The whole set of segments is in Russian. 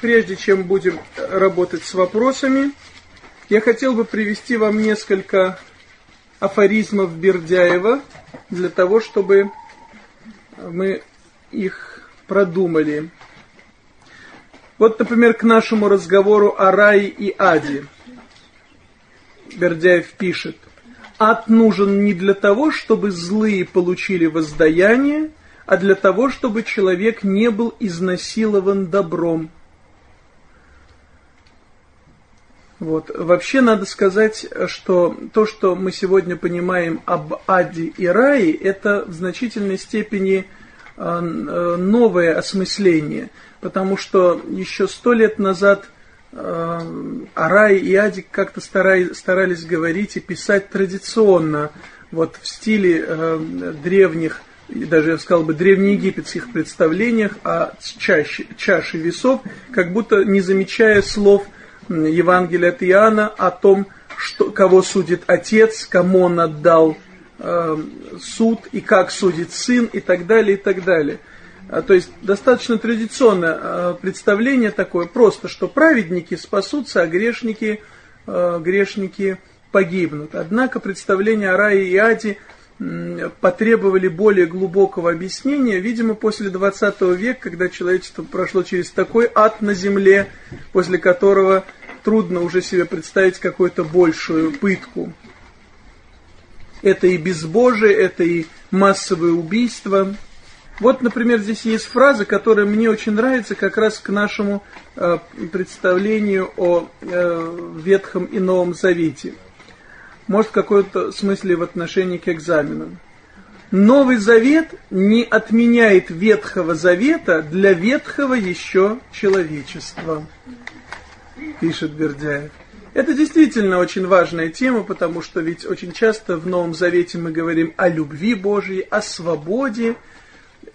прежде чем будем работать с вопросами, я хотел бы привести вам несколько афоризмов Бердяева для того, чтобы мы их продумали. Вот, например, к нашему разговору о рае и аде. Бердяев пишет. Ад нужен не для того, чтобы злые получили воздаяние, а для того, чтобы человек не был изнасилован добром. Вот. Вообще надо сказать, что то, что мы сегодня понимаем об аде и рае, это в значительной степени э, э, новое осмысление, потому что еще сто лет назад э, о рае и аде как-то старались говорить и писать традиционно, вот в стиле древних, даже я сказал бы древнеегипетских представлениях о чаше, чаше весов, как будто не замечая слов – Евангелия от Иоанна о том, что, кого судит отец, кому он отдал э, суд и как судит сын и так далее, и так далее. А, то есть достаточно традиционное э, представление такое, просто, что праведники спасутся, а грешники, э, грешники погибнут. Однако представление о рае и аде потребовали более глубокого объяснения, видимо, после 20 века, когда человечество прошло через такой ад на земле, после которого трудно уже себе представить какую-то большую пытку. Это и безбожие, это и массовые убийства. Вот, например, здесь есть фраза, которая мне очень нравится как раз к нашему э, представлению о э, Ветхом и Новом Завете. Может, в какой-то смысле в отношении к экзаменам. Новый Завет не отменяет Ветхого Завета для ветхого еще человечества пишет Бердяев. Это действительно очень важная тема, потому что ведь очень часто в Новом Завете мы говорим о любви Божьей, о свободе,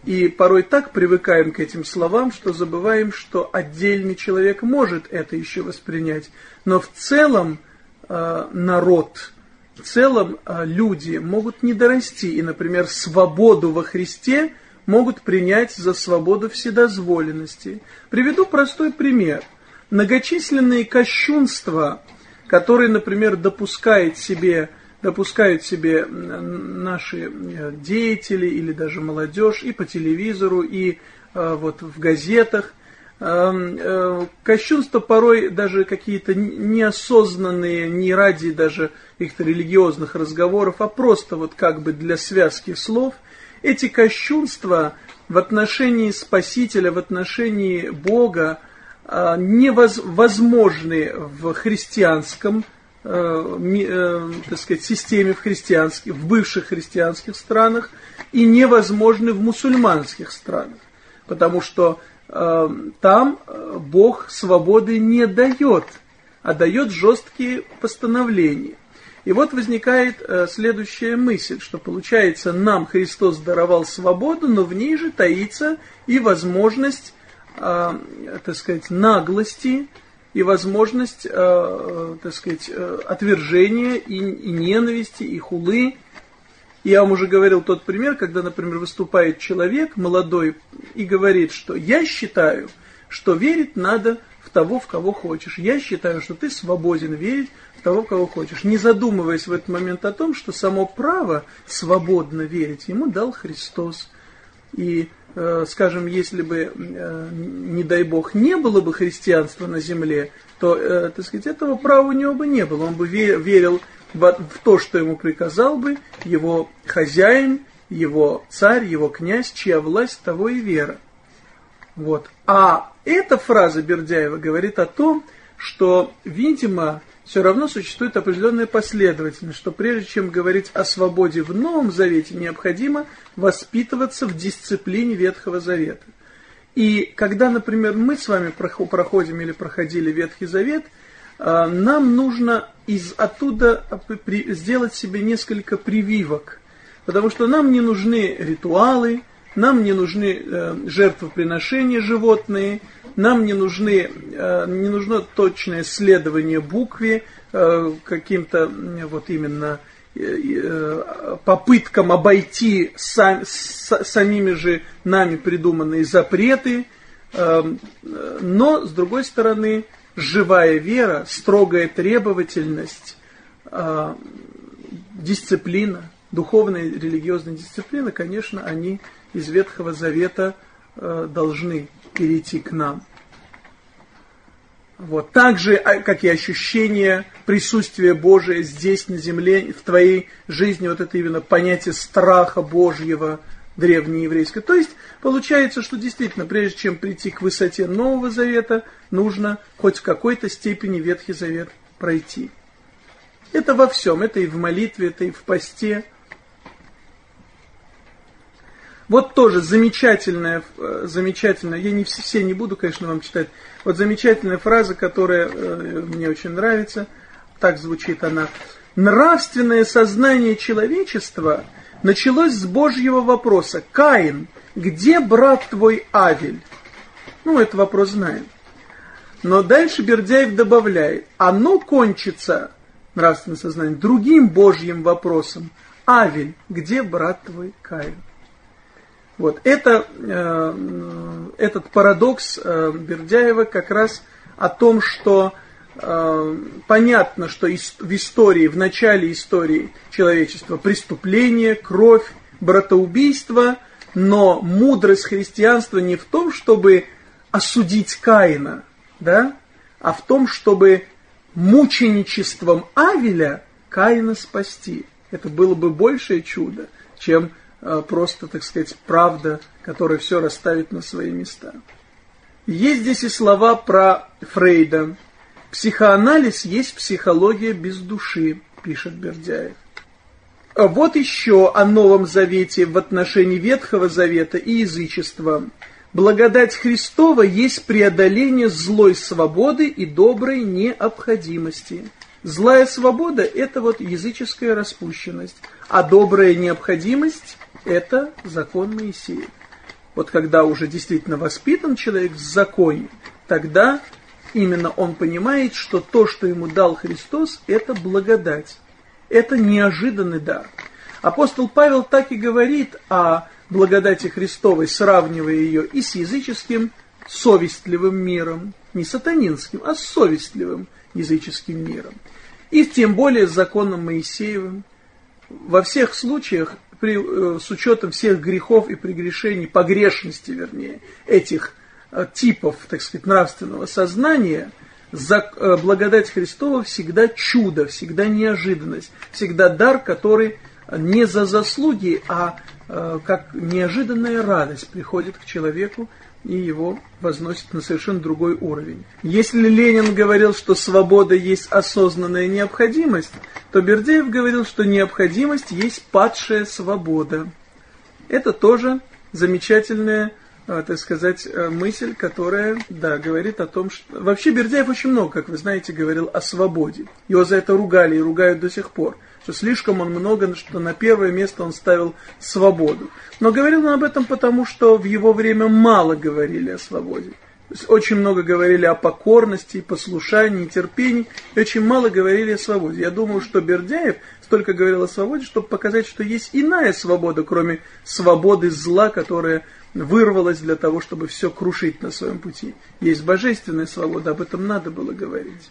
и порой так привыкаем к этим словам, что забываем, что отдельный человек может это еще воспринять. Но в целом э, народ, в целом э, люди могут не дорасти, и, например, свободу во Христе могут принять за свободу вседозволенности. Приведу простой пример – многочисленные кощунства, которые, например, допускает себе, допускают себе наши э, деятели или даже молодежь и по телевизору, и э, вот в газетах. Эм, э, кощунства порой даже какие-то неосознанные, не ради даже каких-то религиозных разговоров, а просто вот как бы для связки слов. Эти кощунства в отношении Спасителя, в отношении Бога, невозможны в христианском, э, э, так сказать, системе, в христианских, в бывших христианских странах и невозможны в мусульманских странах. Потому что э, там Бог свободы не дает, а дает жесткие постановления. И вот возникает следующая мысль, что получается, нам Христос даровал свободу, но в ней же таится и возможность э, так сказать, наглости и возможность, э, так сказать, э, отвержения и, и ненависти, и хулы. Я вам уже говорил тот пример, когда, например, выступает человек молодой и говорит, что я считаю, что верить надо в того, в кого хочешь. Я считаю, что ты свободен верить в того, в кого хочешь. Не задумываясь в этот момент о том, что само право свободно верить ему дал Христос. И скажем, если бы, э, не дай бог, не было бы христианства на земле, то, э, так сказать, этого права у него бы не было. Он бы верил в то, что ему приказал бы его хозяин, его царь, его князь, чья власть, того и вера. Вот. А эта фраза Бердяева говорит о том, что, видимо, все равно существует определенная последовательность, что прежде чем говорить о свободе в Новом Завете, необходимо воспитываться в дисциплине Ветхого Завета. И когда, например, мы с вами проходим или проходили Ветхий Завет, а, нам нужно из оттуда сделать себе несколько прививок, потому что нам не нужны ритуалы, нам не нужны э, жертвоприношения животные, нам не, нужны, э, не нужно точное следование букве, э, каким-то вот именно попыткам обойти сам, самими же нами придуманные запреты. Эм, но, с другой стороны, живая вера, строгая требовательность, э, дисциплина, духовная религиозная дисциплина, конечно, они из Ветхого Завета э, должны перейти к нам. Вот. Так же, а, как и ощущение присутствия Божия здесь, на земле, в твоей жизни, вот это именно понятие страха Божьего, древнееврейское. То есть, получается, что действительно, прежде чем прийти к высоте Нового Завета, нужно хоть в какой-то степени Ветхий Завет пройти. Это во всем, это и в молитве, это и в посте. Вот тоже замечательная, э, замечательная, я не все не буду, конечно, вам читать, вот замечательная фраза, которая э, мне очень нравится, так звучит она. Нравственное сознание человечества началось с Божьего вопроса. Каин, где брат твой Авель? Ну, этот вопрос знаем. Но дальше Бердяев добавляет, оно кончится, нравственное сознание, другим Божьим вопросом. Авель, где брат твой Каин? Вот это, э, этот парадокс э, Бердяева как раз о том, что э, понятно, что в истории, в начале истории человечества преступление, кровь, братоубийство, но мудрость христианства не в том, чтобы осудить Каина, да, а в том, чтобы мученичеством Авеля Каина спасти. Это было бы большее чудо, чем просто, так сказать, правда, которая все расставит на свои места. Есть здесь и слова про Фрейда. Психоанализ есть психология без души, пишет Бердяев. А вот еще о Новом Завете в отношении Ветхого Завета и язычества. Благодать Христова есть преодоление злой свободы и доброй необходимости. Злая свобода – это вот языческая распущенность, а добрая необходимость это закон Моисея. Вот когда уже действительно воспитан человек в законе, тогда именно он понимает, что то, что ему дал Христос, это благодать. Это неожиданный дар. Апостол Павел так и говорит о благодати Христовой, сравнивая ее и с языческим совестливым миром, не сатанинским, а совестливым языческим миром. И тем более с законом Моисеевым. Во всех случаях при, э, с учетом всех грехов и прегрешений, погрешности, вернее, этих э, типов, так сказать, нравственного сознания, за, э, благодать Христова всегда чудо, всегда неожиданность, всегда дар, который не за заслуги, а как неожиданная радость приходит к человеку и его возносит на совершенно другой уровень. Если Ленин говорил, что свобода есть осознанная необходимость, то Бердеев говорил, что необходимость есть падшая свобода. Это тоже замечательная, э, так сказать, э, мысль, которая, да, говорит о том, что... Вообще Бердяев очень много, как вы знаете, говорил о свободе. Его за это ругали и ругают до сих пор что слишком он много, что на первое место он ставил свободу. Но говорил он об этом потому, что в его время мало говорили о свободе. Очень много говорили о покорности, послушании, терпении, и очень мало говорили о свободе. Я думаю, что Бердяев столько говорил о свободе, чтобы показать, что есть иная свобода, кроме свободы зла, которая вырвалась для того, чтобы все крушить на своем пути. Есть божественная свобода, об этом надо было говорить.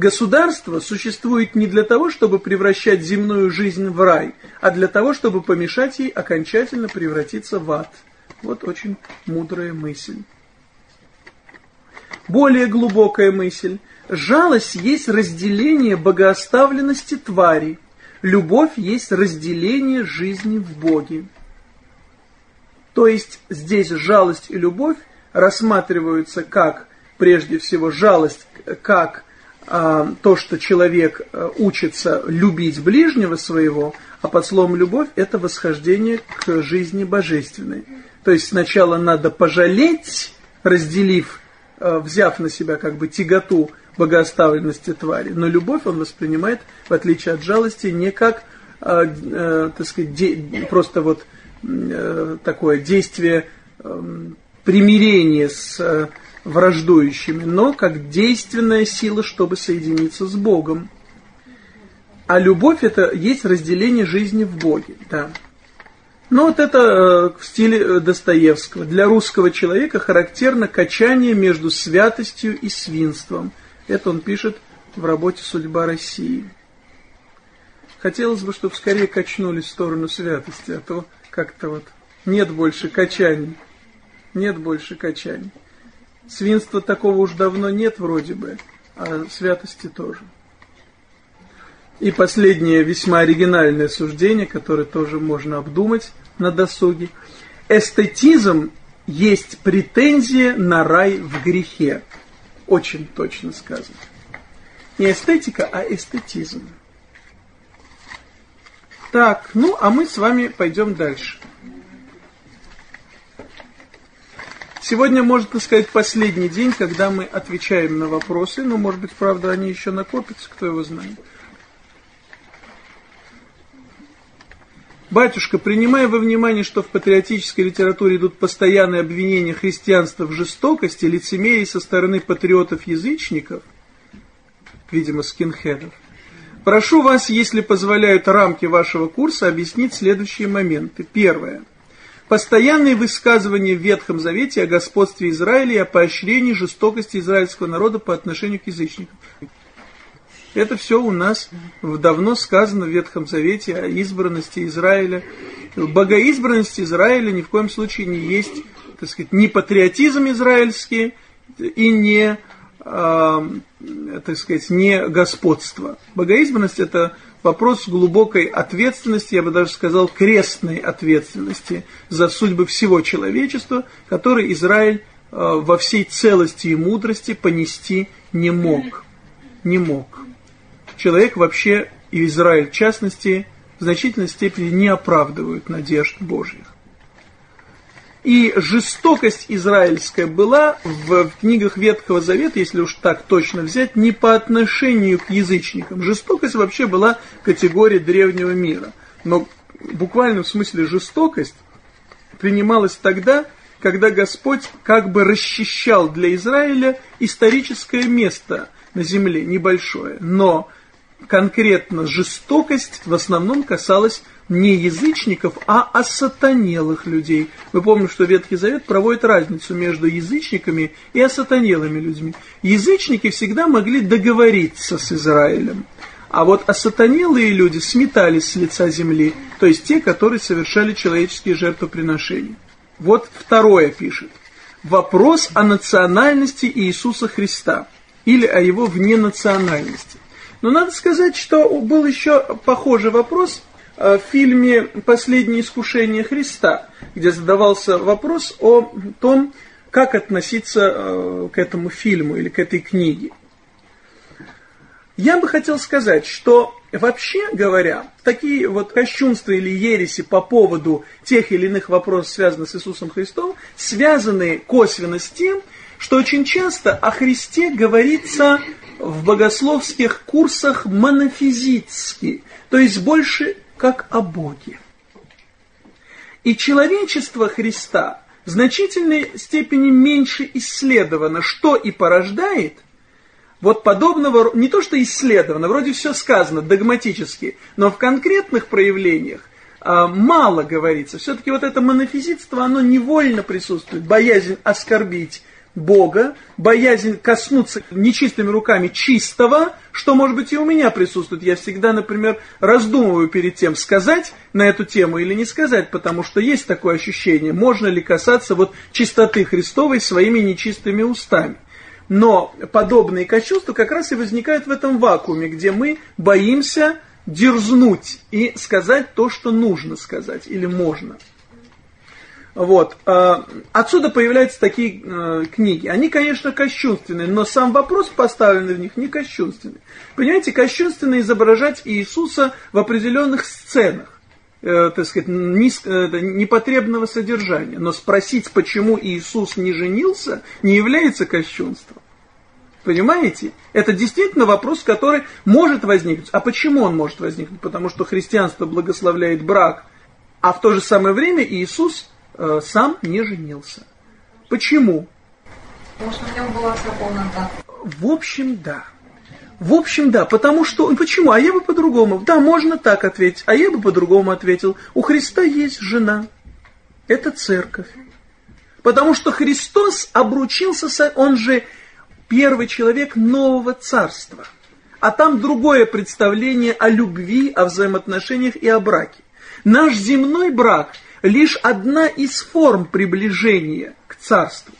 Государство существует не для того, чтобы превращать земную жизнь в рай, а для того, чтобы помешать ей окончательно превратиться в ад. Вот очень мудрая мысль. Более глубокая мысль. Жалость есть разделение богооставленности твари. Любовь есть разделение жизни в Боге. То есть здесь жалость и любовь рассматриваются как, прежде всего, жалость как то, что человек а, учится любить ближнего своего, а под словом «любовь» это восхождение к жизни божественной. То есть сначала надо пожалеть, разделив, а, взяв на себя как бы тяготу богооставленности твари, но любовь он воспринимает, в отличие от жалости, не как, так сказать, просто вот такое действие примирения с враждующими, но как действенная сила, чтобы соединиться с Богом. А любовь это есть разделение жизни в Боге, да. Ну вот это э, в стиле э, Достоевского. Для русского человека характерно качание между святостью и свинством. Это он пишет в работе «Судьба России». Хотелось бы, чтобы скорее качнулись в сторону святости, а то как-то вот нет больше качаний. Нет больше качаний. Свинства такого уж давно нет вроде бы, а святости тоже. И последнее весьма оригинальное суждение, которое тоже можно обдумать на досуге. Эстетизм есть претензия на рай в грехе. Очень точно сказано. Не эстетика, а эстетизм. Так, ну а мы с вами пойдем дальше. Сегодня, можно сказать, последний день, когда мы отвечаем на вопросы. Ну, может быть, правда, они еще накопятся, кто его знает. Батюшка, принимая во внимание, что в патриотической литературе идут постоянные обвинения христианства в жестокости, лицемерии со стороны патриотов-язычников, видимо, скинхедов, прошу вас, если позволяют рамки вашего курса, объяснить следующие моменты. Первое. Постоянные высказывания в Ветхом Завете о господстве Израиля и о поощрении жестокости израильского народа по отношению к язычникам. Это все у нас давно сказано в Ветхом Завете о избранности Израиля. Богоизбранность Израиля ни в коем случае не есть, так сказать, не патриотизм израильский и не, э, так сказать, не господство. Богоизбранность это вопрос глубокой ответственности, я бы даже сказал, крестной ответственности за судьбы всего человечества, который Израиль э, во всей целости и мудрости понести не мог. Не мог человек вообще, и Израиль в частности, в значительной степени не оправдывают надежд Божьих. И жестокость израильская была в книгах Ветхого Завета, если уж так точно взять, не по отношению к язычникам. Жестокость вообще была категорией древнего мира. Но в буквальном смысле жестокость принималась тогда, когда Господь как бы расчищал для Израиля историческое место на земле, небольшое. Но конкретно жестокость в основном касалась не язычников, а осатанелых людей. Мы помним, что Ветхий Завет проводит разницу между язычниками и осатанелыми людьми. Язычники всегда могли договориться с Израилем. А вот осатанелые люди сметались с лица земли, то есть те, которые совершали человеческие жертвоприношения. Вот второе пишет. Вопрос о национальности Иисуса Христа или о его вненациональности. Но надо сказать, что был еще похожий вопрос в фильме «Последнее искушение Христа», где задавался вопрос о том, как относиться э, к этому фильму или к этой книге. Я бы хотел сказать, что вообще говоря, такие вот кощунства или ереси по поводу тех или иных вопросов, связанных с Иисусом Христом, связаны косвенно с тем, что очень часто о Христе говорится в богословских курсах монофизически, то есть больше как о Боге. И человечество Христа в значительной степени меньше исследовано, что и порождает вот подобного, не то что исследовано, вроде все сказано догматически, но в конкретных проявлениях а, мало говорится. Все-таки вот это монофизитство, оно невольно присутствует, боязнь оскорбить Бога, боязнь коснуться нечистыми руками чистого, что, может быть, и у меня присутствует. Я всегда, например, раздумываю перед тем, сказать на эту тему или не сказать, потому что есть такое ощущение, можно ли касаться вот чистоты Христовой своими нечистыми устами. Но подобные кощунства как раз и возникают в этом вакууме, где мы боимся дерзнуть и сказать то, что нужно сказать или можно. Вот. А, отсюда появляются такие э, книги. Они, конечно, кощунственные, но сам вопрос, поставленный в них, не кощунственный. Понимаете, кощунственно изображать Иисуса в определенных сценах, э, так сказать, э, непотребного содержания. Но спросить, почему Иисус не женился, не является кощунством. Понимаете? Это действительно вопрос, который может возникнуть. А почему он может возникнуть? Потому что христианство благословляет брак, а в то же самое время Иисус э, сам не женился. Почему? Потому что в нем была вся полнота. В общем, да. В общем, да, потому что... Почему? А я бы по-другому. Да, можно так ответить, а я бы по-другому ответил. У Христа есть жена. Это церковь. Потому что Христос обручился, он же первый человек нового царства. А там другое представление о любви, о взаимоотношениях и о браке. Наш земной брак лишь одна из форм приближения к царству.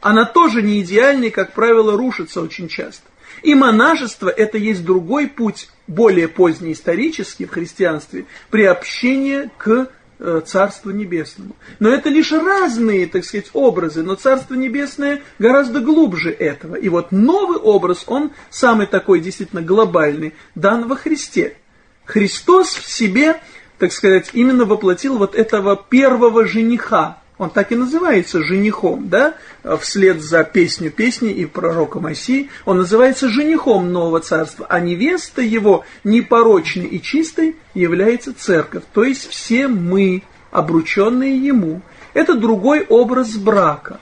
Она тоже не идеальная, как правило, рушится очень часто. И монашество – это есть другой путь, более поздний исторический в христианстве, приобщения к э, Царству Небесному. Но это лишь разные, так сказать, образы, но Царство Небесное гораздо глубже этого. И вот новый образ, он самый такой действительно глобальный, дан во Христе. Христос в себе, так сказать, именно воплотил вот этого первого жениха, он так и называется женихом, да, вслед за песню песни и пророком Оси, он называется женихом нового царства, а невеста его непорочной и чистой является церковь, то есть все мы, обрученные ему. Это другой образ брака.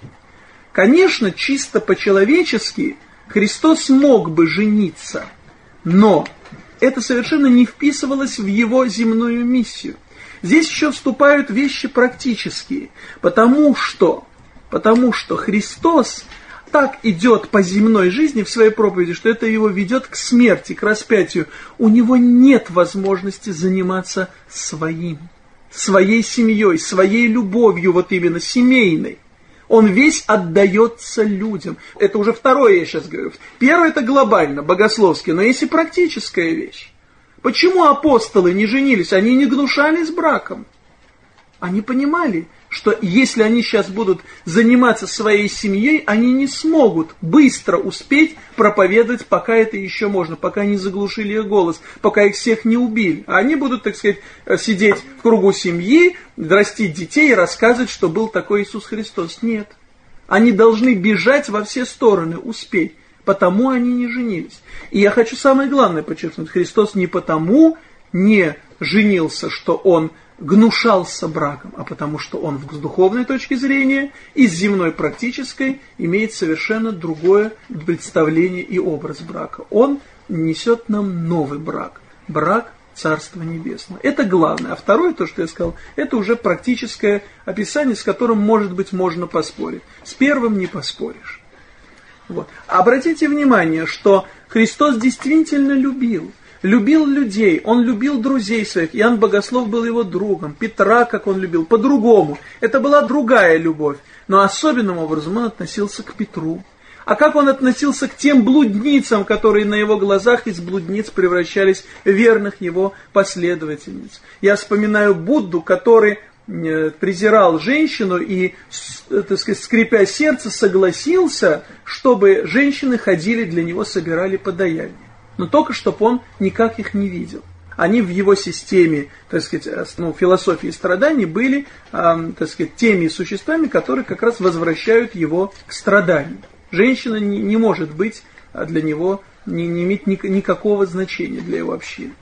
Конечно, чисто по-человечески Христос мог бы жениться, но это совершенно не вписывалось в его земную миссию. Здесь еще вступают вещи практические, потому что, потому что Христос так идет по земной жизни в своей проповеди, что это его ведет к смерти, к распятию. У него нет возможности заниматься своим, своей семьей, своей любовью, вот именно семейной. Он весь отдается людям. Это уже второе я сейчас говорю. Первое это глобально, богословски, но есть и практическая вещь. Почему апостолы не женились? Они не гнушались браком. Они понимали, что если они сейчас будут заниматься своей семьей, они не смогут быстро успеть проповедовать, пока это еще можно, пока не заглушили их голос, пока их всех не убили. А они будут, так сказать, сидеть в кругу семьи, растить детей и рассказывать, что был такой Иисус Христос. Нет. Они должны бежать во все стороны, успеть. Потому они не женились. И я хочу самое главное подчеркнуть. Христос не потому не женился, что он гнушался браком, а потому что он с духовной точки зрения и с земной практической имеет совершенно другое представление и образ брака. Он несет нам новый брак. Брак Царства Небесного. Это главное. А второе, то, что я сказал, это уже практическое описание, с которым, может быть, можно поспорить. С первым не поспоришь. Вот. Обратите внимание, что Христос действительно любил. Любил людей, он любил друзей своих. Иоанн Богослов был его другом, Петра, как он любил, по-другому. Это была другая любовь. Но особенным образом он относился к Петру. А как он относился к тем блудницам, которые на его глазах из блудниц превращались в верных его последовательниц. Я вспоминаю Будду, который Э, презирал женщину и, э, так сказать, скрипя сердце, согласился, чтобы женщины ходили для него, собирали подаяние. Но только чтобы он никак их не видел. Они в его системе, так сказать, э, ну, философии страданий были, э, так сказать, теми существами, которые как раз возвращают его к страданию. Женщина не, не может быть для него, не, не иметь ни, никакого значения для его общины.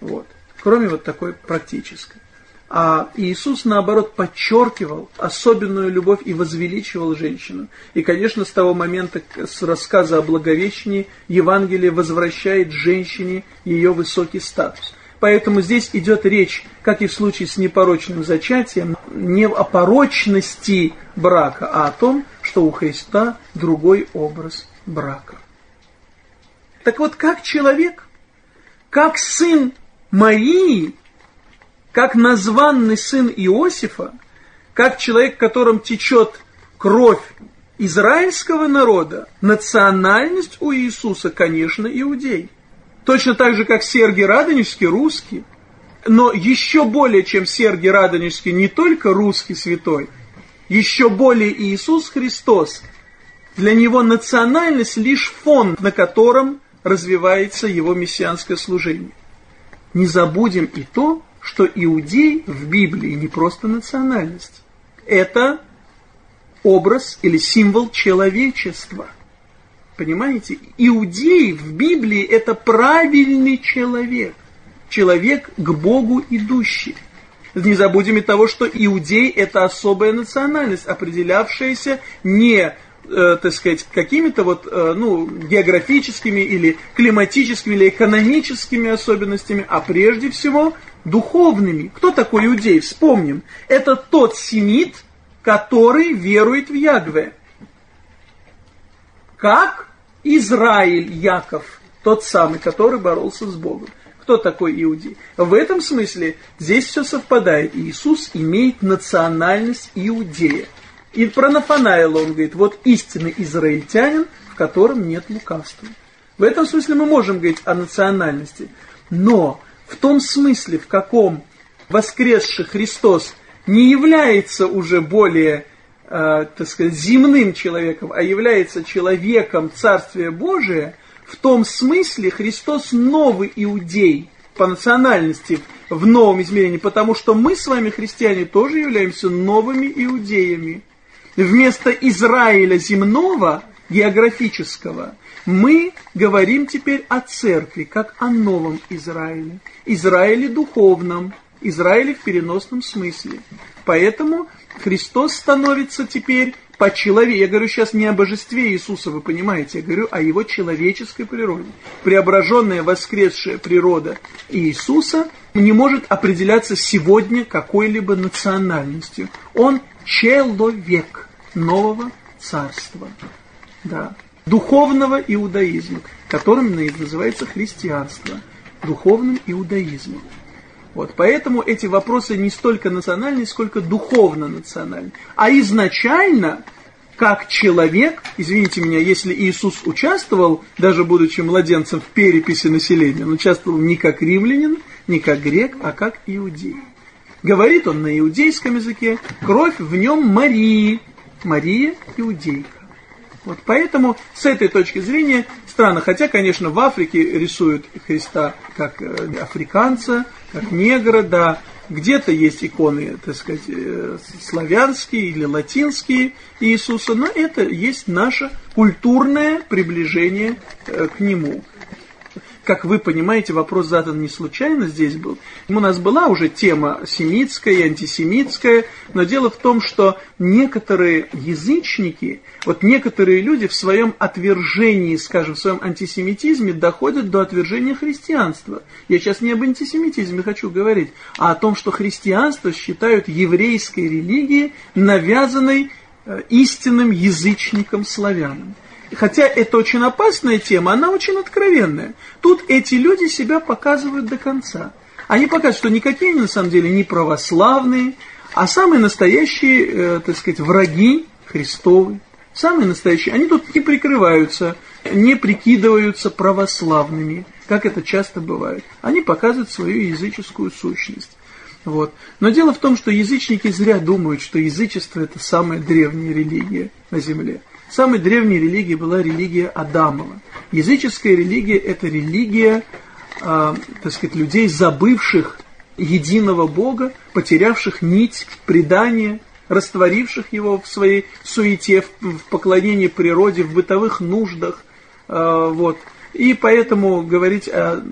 Вот. Кроме вот такой практической. А Иисус, наоборот, подчеркивал особенную любовь и возвеличивал женщину. И, конечно, с того момента, с рассказа о Благовещении, Евангелие возвращает женщине ее высокий статус. Поэтому здесь идет речь, как и в случае с непорочным зачатием, не о порочности брака, а о том, что у Христа другой образ брака. Так вот, как человек, как сын Марии, как названный сын Иосифа, как человек, в котором течет кровь израильского народа, национальность у Иисуса, конечно, иудей. Точно так же, как Сергий Радонежский, русский. Но еще более, чем Сергий Радонежский, не только русский святой, еще более Иисус Христос. Для него национальность лишь фон, на котором развивается его мессианское служение. Не забудем и то, что иудей в Библии не просто национальность. Это образ или символ человечества. Понимаете? Иудей в Библии это правильный человек. Человек к Богу идущий. Не забудем и того, что иудей это особая национальность, определявшаяся не э, так сказать, какими-то вот, э, ну, географическими или климатическими или экономическими особенностями, а прежде всего духовными. Кто такой иудей? Вспомним. Это тот семит, который верует в Ягве. Как Израиль Яков, тот самый, который боролся с Богом. Кто такой иудей? В этом смысле здесь все совпадает. Иисус имеет национальность иудея. И про Нафанаила он говорит, вот истинный израильтянин, в котором нет лукавства. В этом смысле мы можем говорить о национальности. Но в том смысле, в каком воскресший Христос не является уже более, э, так сказать, земным человеком, а является человеком Царствия Божия, в том смысле Христос новый иудей по национальности в новом измерении, потому что мы с вами, христиане, тоже являемся новыми иудеями. Вместо Израиля земного, географического, мы говорим теперь о церкви, как о новом Израиле. Израиле духовном, Израиле в переносном смысле. Поэтому Христос становится теперь по человеку. Я говорю сейчас не о божестве Иисуса, вы понимаете, я говорю о его человеческой природе. Преображенная воскресшая природа Иисуса не может определяться сегодня какой-либо национальностью. Он человек нового царства. Да. Духовного иудаизма, которым называется христианство. Духовным иудаизмом. Вот, поэтому эти вопросы не столько национальные, сколько духовно-национальные. А изначально, как человек, извините меня, если Иисус участвовал, даже будучи младенцем в переписи населения, он участвовал не как римлянин, не как грек, а как иудей. Говорит он на иудейском языке, кровь в нем Марии, Мария иудейка. Вот поэтому с этой точки зрения странно, хотя, конечно, в Африке рисуют Христа как э, африканца, как негра, да, где-то есть иконы, так сказать, э, славянские или латинские Иисуса, но это есть наше культурное приближение э, к Нему как вы понимаете, вопрос задан не случайно здесь был. У нас была уже тема семитская и антисемитская, но дело в том, что некоторые язычники, вот некоторые люди в своем отвержении, скажем, в своем антисемитизме доходят до отвержения христианства. Я сейчас не об антисемитизме хочу говорить, а о том, что христианство считают еврейской религией, навязанной э, истинным язычникам славянам хотя это очень опасная тема, она очень откровенная. Тут эти люди себя показывают до конца. Они показывают, что никакие они на самом деле не православные, а самые настоящие, э, так сказать, враги Христовы. Самые настоящие. Они тут не прикрываются, не прикидываются православными, как это часто бывает. Они показывают свою языческую сущность. Вот. Но дело в том, что язычники зря думают, что язычество это самая древняя религия на земле. Самой древней религией была религия Адамова. Языческая религия – это религия, э, так сказать, людей, забывших единого Бога, потерявших нить предания, растворивших его в своей суете, в поклонении природе, в бытовых нуждах. Э, вот. И поэтому говорить о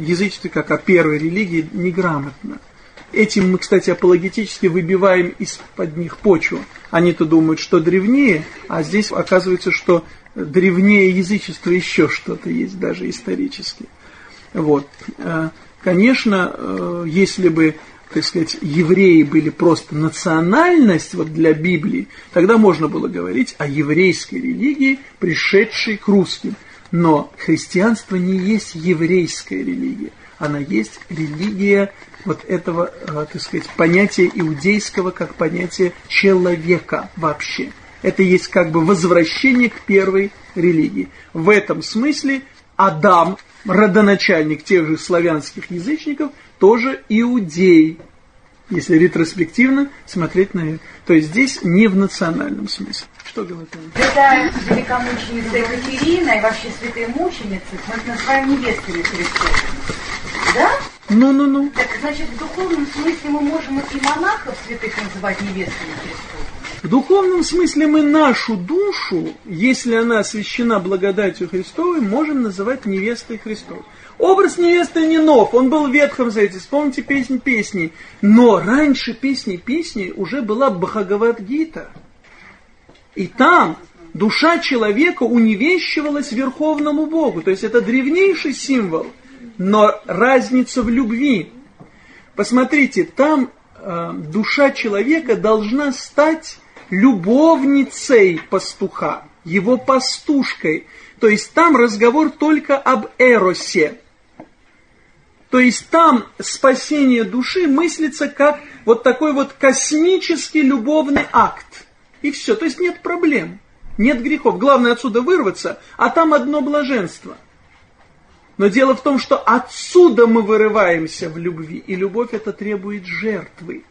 язычестве как о первой религии неграмотно. Этим мы, кстати, апологетически выбиваем из-под них почву. Они-то думают, что древнее, а здесь оказывается, что древнее язычество еще что-то есть, даже исторически. Вот. Э, конечно, э, если бы, так сказать, евреи были просто национальность вот для Библии, тогда можно было говорить о еврейской религии, пришедшей к русским. Но христианство не есть еврейская религия, она есть религия вот этого, э, так сказать, понятия иудейского как понятия человека вообще. Это есть как бы возвращение к первой религии. В этом смысле Адам, родоначальник тех же славянских язычников, тоже иудей, если ретроспективно смотреть на это. То есть здесь не в национальном смысле. Что говорит он? Святая великомученица Екатерина и вообще святые мученицы мы называем невестами Христовыми. Да? Ну-ну-ну. Так, значит, в духовном смысле мы можем и монахов святых называть невестами Христовыми. В духовном смысле мы нашу душу, если она освящена благодатью Христовой, можем называть невестой Христовой. Образ невесты не нов, он был в Ветхом Завете, вспомните песнь песней. Но раньше песни песней уже была Бхагавадгита. И там Душа человека уневещивалась Верховному Богу. То есть это древнейший символ. Но разница в любви. Посмотрите, там э, душа человека должна стать любовницей пастуха, его пастушкой. То есть там разговор только об эросе. То есть там спасение души мыслится как вот такой вот космический любовный акт. И все, то есть нет проблем, нет грехов. Главное отсюда вырваться, а там одно блаженство. Но дело в том, что отсюда мы вырываемся в любви, и любовь это требует жертвы.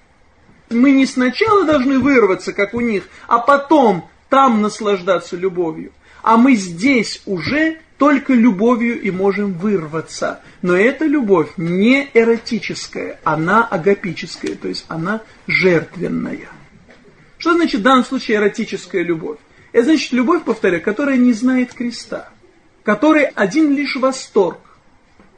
Мы не сначала должны вырваться, как у них, а потом там наслаждаться любовью. А мы здесь уже только любовью и можем вырваться. Но эта любовь не эротическая, она агапическая, то есть она жертвенная. Что значит в данном случае эротическая любовь? Это значит любовь, повторяю, которая не знает креста, которая один лишь восторг,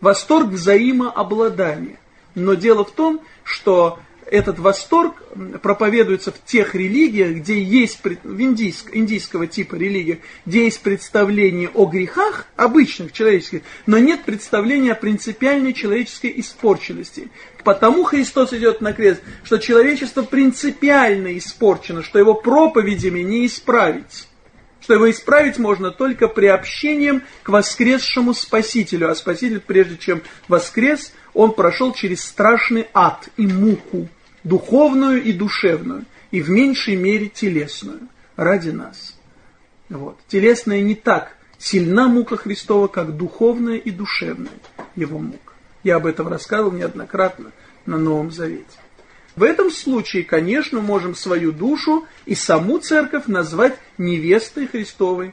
восторг взаимообладания. Но дело в том, что этот восторг проповедуется в тех религиях, где есть, в индийск, индийского типа религиях, где есть представление о грехах, обычных человеческих, но нет представления о принципиальной человеческой испорченности. Потому Христос идет на крест, что человечество принципиально испорчено, что его проповедями не исправить. Что его исправить можно только приобщением к воскресшему Спасителю. А Спаситель, прежде чем воскрес, он прошел через страшный ад и муку духовную и душевную, и в меньшей мере телесную, ради нас. Вот. Телесная не так сильна мука Христова, как духовная и душевная его мука. Я об этом рассказывал неоднократно на Новом Завете. В этом случае, конечно, можем свою душу и саму церковь назвать невестой Христовой.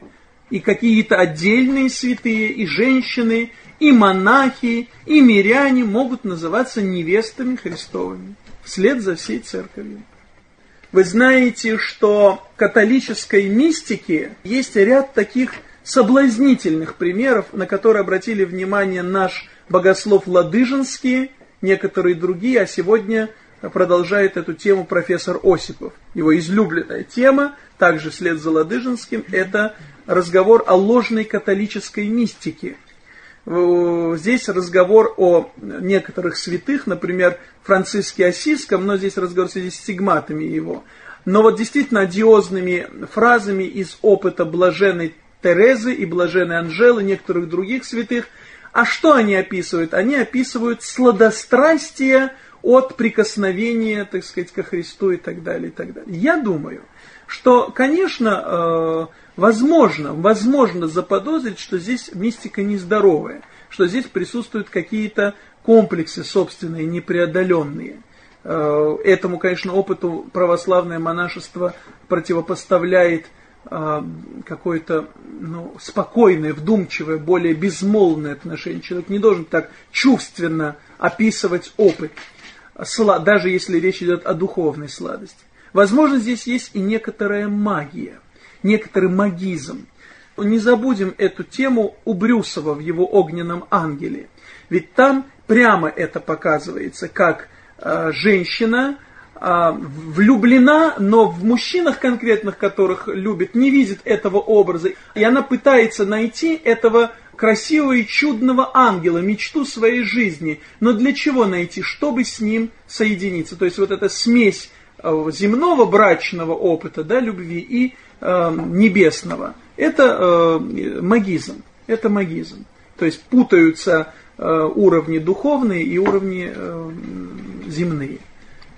И какие-то отдельные святые, и женщины, и монахи, и миряне могут называться невестами Христовыми вслед за всей церковью. Вы знаете, что в католической мистике есть ряд таких соблазнительных примеров, на которые обратили внимание наш богослов Ладыжинский, некоторые другие, а сегодня продолжает эту тему профессор Осипов. Его излюбленная тема, также вслед за Ладыжинским, это разговор о ложной католической мистике – Здесь разговор о некоторых святых, например, Франциске Осиском, но здесь разговор в связи с стигматами его. Но вот действительно одиозными фразами из опыта блаженной Терезы и блаженной Анжелы, некоторых других святых. А что они описывают? Они описывают сладострастие от прикосновения, так сказать, ко Христу и так далее, и так далее. Я думаю, что, конечно, э, Возможно, возможно заподозрить, что здесь мистика нездоровая, что здесь присутствуют какие-то комплексы собственные, непреодоленные. Э, этому, конечно, опыту православное монашество противопоставляет э, какое-то ну, спокойное, вдумчивое, более безмолвное отношение. Человек не должен так чувственно описывать опыт, даже если речь идет о духовной сладости. Возможно, здесь есть и некоторая магия некоторый магизм. Не забудем эту тему у Брюсова в его «Огненном ангеле». Ведь там прямо это показывается, как э, женщина э, влюблена, но в мужчинах конкретных, которых любит, не видит этого образа. И она пытается найти этого красивого и чудного ангела, мечту своей жизни. Но для чего найти? Чтобы с ним соединиться. То есть вот эта смесь э, земного брачного опыта, да, любви и э, небесного. Это э, магизм. Это магизм. То есть путаются э, уровни духовные и уровни э, земные.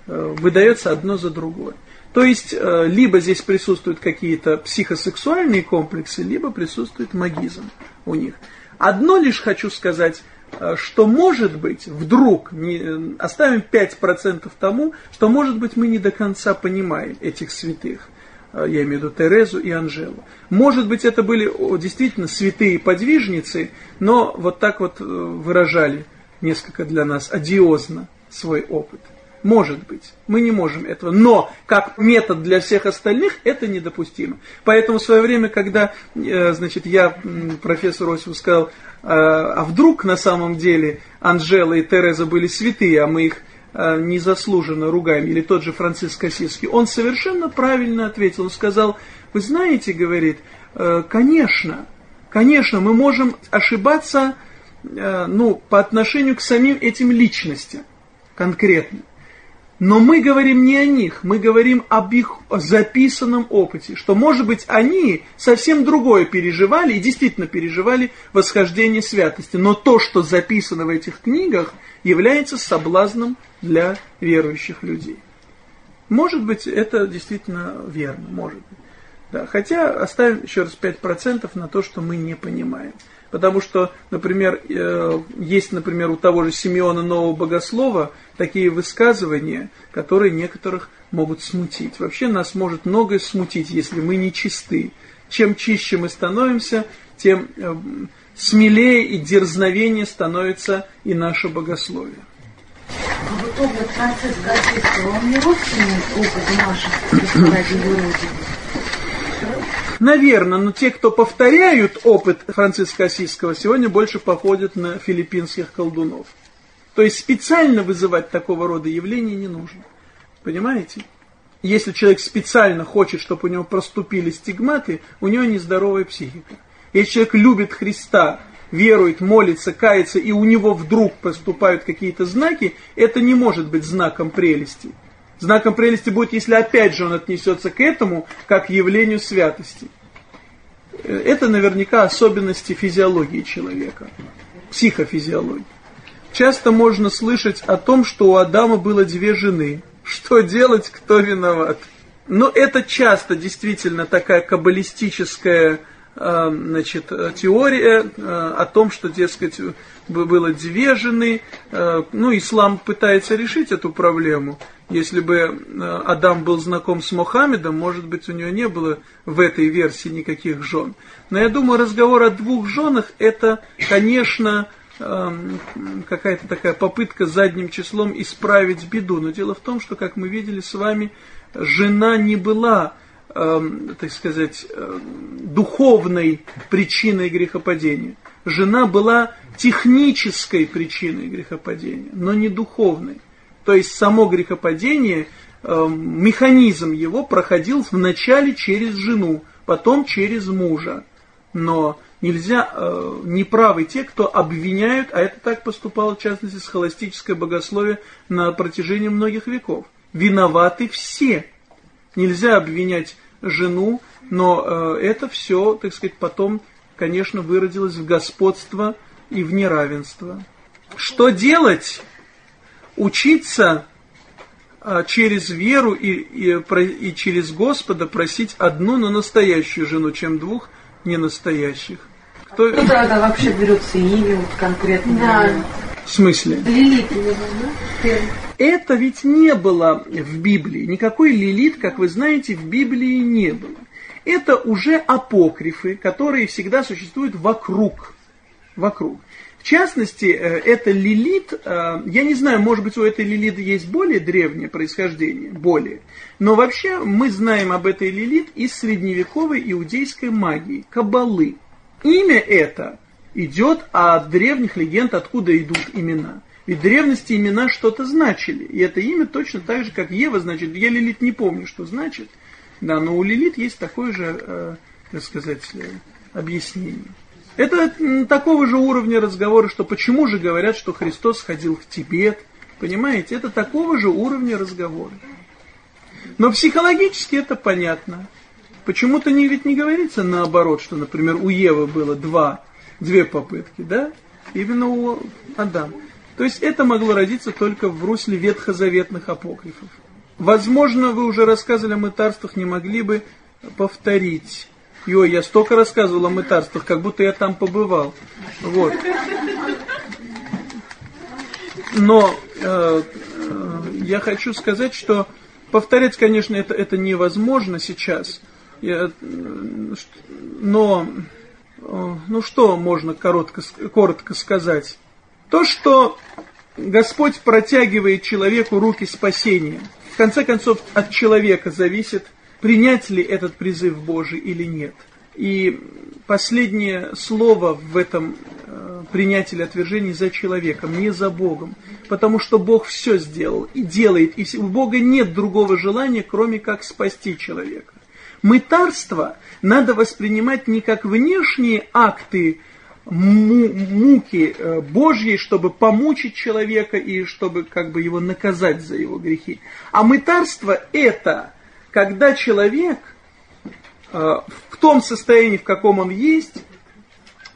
Выдается одно за другое. То есть, э, либо здесь присутствуют какие-то психосексуальные комплексы, либо присутствует магизм у них. Одно лишь хочу сказать, э, что может быть, вдруг, не, э, оставим 5% тому, что может быть мы не до конца понимаем этих святых. Я имею в виду Терезу и Анжелу. Может быть, это были действительно святые подвижницы, но вот так вот выражали несколько для нас одиозно свой опыт. Может быть, мы не можем этого, но как метод для всех остальных это недопустимо. Поэтому в свое время, когда, э, значит, я профессору Осипу сказал, а, а вдруг на самом деле Анжела и Тереза были святые, а мы их э, незаслуженно ругаем, или тот же Франциск Осиский, он совершенно правильно ответил. Он сказал, вы знаете, говорит, э, конечно, конечно, мы можем ошибаться ну, по отношению к самим этим личностям конкретно. Но мы говорим не о них, мы говорим об их записанном опыте, что, может быть, они совсем другое переживали и действительно переживали восхождение святости. Но то, что записано в этих книгах, является соблазном для верующих людей. Может быть, это действительно верно, может быть. Да, хотя оставим еще раз 5% на то, что мы не понимаем. Потому что, например, э, есть, например, у того же Симеона Нового Богослова такие высказывания, которые некоторых могут смутить. Вообще нас может многое смутить, если мы не чисты. Чем чище мы становимся, тем э, смелее и дерзновение становится и наше богословие. Вот опыт Франциска Осиского, он не родственный опыту наших Наверное, но те, кто повторяют опыт Франциска Осиского, сегодня больше походят на филиппинских колдунов. То есть специально вызывать такого рода явления не нужно. Понимаете? Если человек специально хочет, чтобы у него проступили стигматы, у него нездоровая психика. Если человек любит Христа, верует, молится, кается, и у него вдруг поступают какие-то знаки, это не может быть знаком прелести. Знаком прелести будет, если опять же он отнесется к этому, как к явлению святости. Это наверняка особенности физиологии человека, психофизиологии. Часто можно слышать о том, что у Адама было две жены. Что делать, кто виноват? Но это часто действительно такая каббалистическая э, значит, теория э, о том, что, дескать, было две жены. Э, ну, ислам пытается решить эту проблему. Если бы э, Адам был знаком с Мухаммедом, может быть, у него не было в этой версии никаких жен. Но я думаю, разговор о двух женах, это, конечно, эм, какая-то такая попытка задним числом исправить беду. Но дело в том, что, как мы видели с вами, жена не была, эм, так сказать, э, духовной причиной грехопадения. Жена была технической причиной грехопадения, но не духовной. То есть само грехопадение, э, механизм его проходил вначале через жену, потом через мужа. Но нельзя, э, неправы те, кто обвиняют, а это так поступало, в частности, схоластическое богословие на протяжении многих веков. Виноваты все. Нельзя обвинять жену, но э, это все, так сказать, потом, конечно, выродилось в господство и в неравенство. Что делать? учиться а, через веру и, и, и через Господа просить одну, но настоящую жену, чем двух ненастоящих. Кто... Откуда тогда вообще берется имя вот конкретно? Да. В смысле? Лилит. Это ведь не было в Библии. Никакой Лилит, как вы знаете, в Библии не было. Это уже апокрифы, которые всегда существуют вокруг. Вокруг частности, э, это Лилит, э, я не знаю, может быть, у этой Лилит есть более древнее происхождение, более. Но вообще мы знаем об этой Лилит из средневековой иудейской магии, кабалы. Имя это идет от древних легенд, откуда идут имена. Ведь в древности имена что-то значили. И это имя точно так же, как Ева значит. Я Лилит не помню, что значит. Да, но у Лилит есть такое же, э, так сказать, объяснение. Это такого же уровня разговора, что почему же говорят, что Христос ходил в Тибет. Понимаете, это такого же уровня разговора. Но психологически это понятно. Почему-то не, ведь не говорится наоборот, что, например, у Евы было два, две попытки, да? Именно у Адама. То есть это могло родиться только в русле ветхозаветных апокрифов. Возможно, вы уже рассказывали о мытарствах, не могли бы повторить Ой, я столько рассказывал о мытарствах, как будто я там побывал. Вот. Но э, э, я хочу сказать, что повторять, конечно, это, это невозможно сейчас. Я, но, э, ну что можно коротко, коротко сказать? То, что Господь протягивает человеку руки спасения. В конце концов, от человека зависит, принять ли этот призыв Божий или нет. И последнее слово в этом э, принятие или отвержение за человеком, не за Богом. Потому что Бог все сделал и делает, и у Бога нет другого желания, кроме как спасти человека. Мытарство надо воспринимать не как внешние акты муки э, Божьей, чтобы помучить человека и чтобы как бы его наказать за его грехи. А мытарство это, когда человек э, в том состоянии, в каком он есть,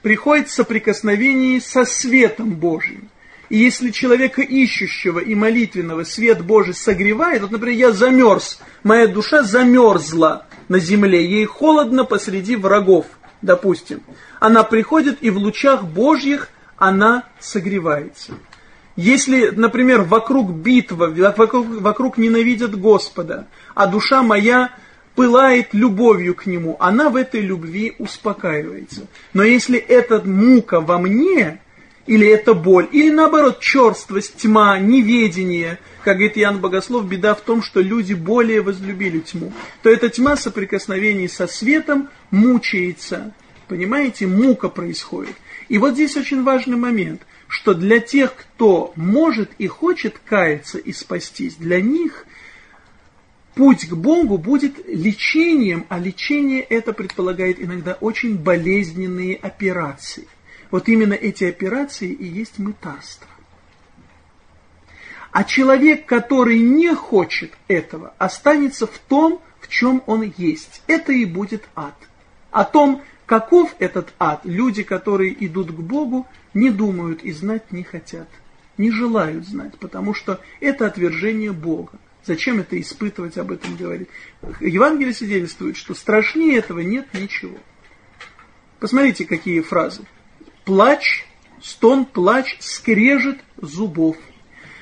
приходит в соприкосновении со светом Божьим. И если человека ищущего и молитвенного свет Божий согревает, вот, например, я замерз, моя душа замерзла на земле, ей холодно посреди врагов, допустим. Она приходит и в лучах Божьих она согревается. Если, например, вокруг битва, вокруг, вокруг ненавидят Господа, а душа моя пылает любовью к Нему, она в этой любви успокаивается. Но если эта мука во мне, или это боль, или наоборот черствость, тьма, неведение, как говорит Иоанн Богослов, беда в том, что люди более возлюбили тьму, то эта тьма соприкосновений со светом мучается. Понимаете, мука происходит. И вот здесь очень важный момент, что для тех, кто может и хочет каяться и спастись, для них путь к Богу будет лечением, а лечение это предполагает иногда очень болезненные операции. Вот именно эти операции и есть мытарство. А человек, который не хочет этого, останется в том, в чем он есть. Это и будет ад. О том, каков этот ад, люди, которые идут к Богу, не думают и знать не хотят. Не желают знать, потому что это отвержение Бога. Зачем это испытывать, об этом говорить? Евангелие свидетельствует, что страшнее этого нет ничего. Посмотрите, какие фразы. Плач, стон, плач, скрежет зубов.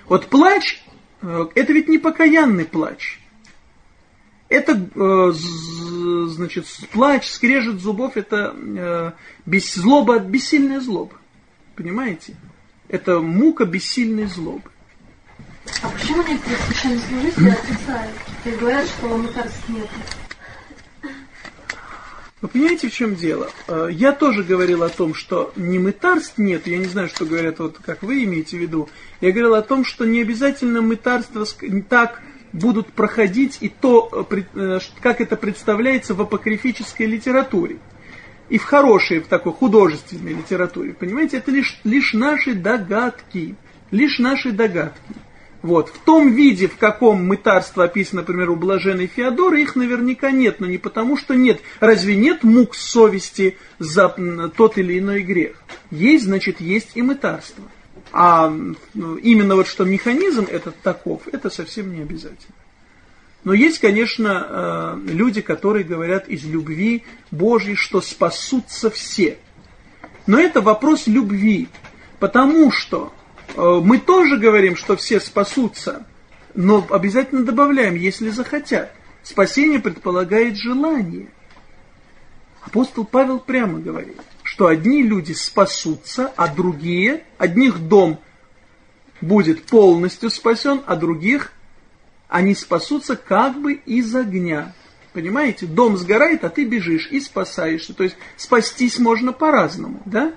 Вот плач, э, это ведь не покаянный плач. Это, э, значит, плач, скрежет зубов, это э, без злоба, бессильная злоба. Понимаете? Это мука бессильной злобы. А почему некоторые священнослужители отрицают говорят, что мытарств нет? Вы понимаете, в чем дело? Э, я тоже говорил о том, что не мытарств нет, я не знаю, что говорят, вот как вы имеете в виду. Я говорил о том, что не обязательно мытарства так будут проходить и то, э, э, как это представляется в апокрифической литературе. И в хорошей, в такой художественной литературе. Понимаете, это лишь, лишь наши догадки. Лишь наши догадки. Вот. В том виде, в каком мытарство описано, например, у блаженной Феодоры, их наверняка нет, но не потому, что нет. Разве нет мук совести за тот или иной грех? Есть, значит, есть и мытарство. А именно вот что механизм этот таков, это совсем не обязательно. Но есть, конечно, э, люди, которые говорят из любви Божьей, что спасутся все. Но это вопрос любви, потому что мы тоже говорим, что все спасутся, но обязательно добавляем, если захотят. Спасение предполагает желание. Апостол Павел прямо говорит, что одни люди спасутся, а другие, одних дом будет полностью спасен, а других они спасутся как бы из огня. Понимаете, дом сгорает, а ты бежишь и спасаешься. То есть спастись можно по-разному, да?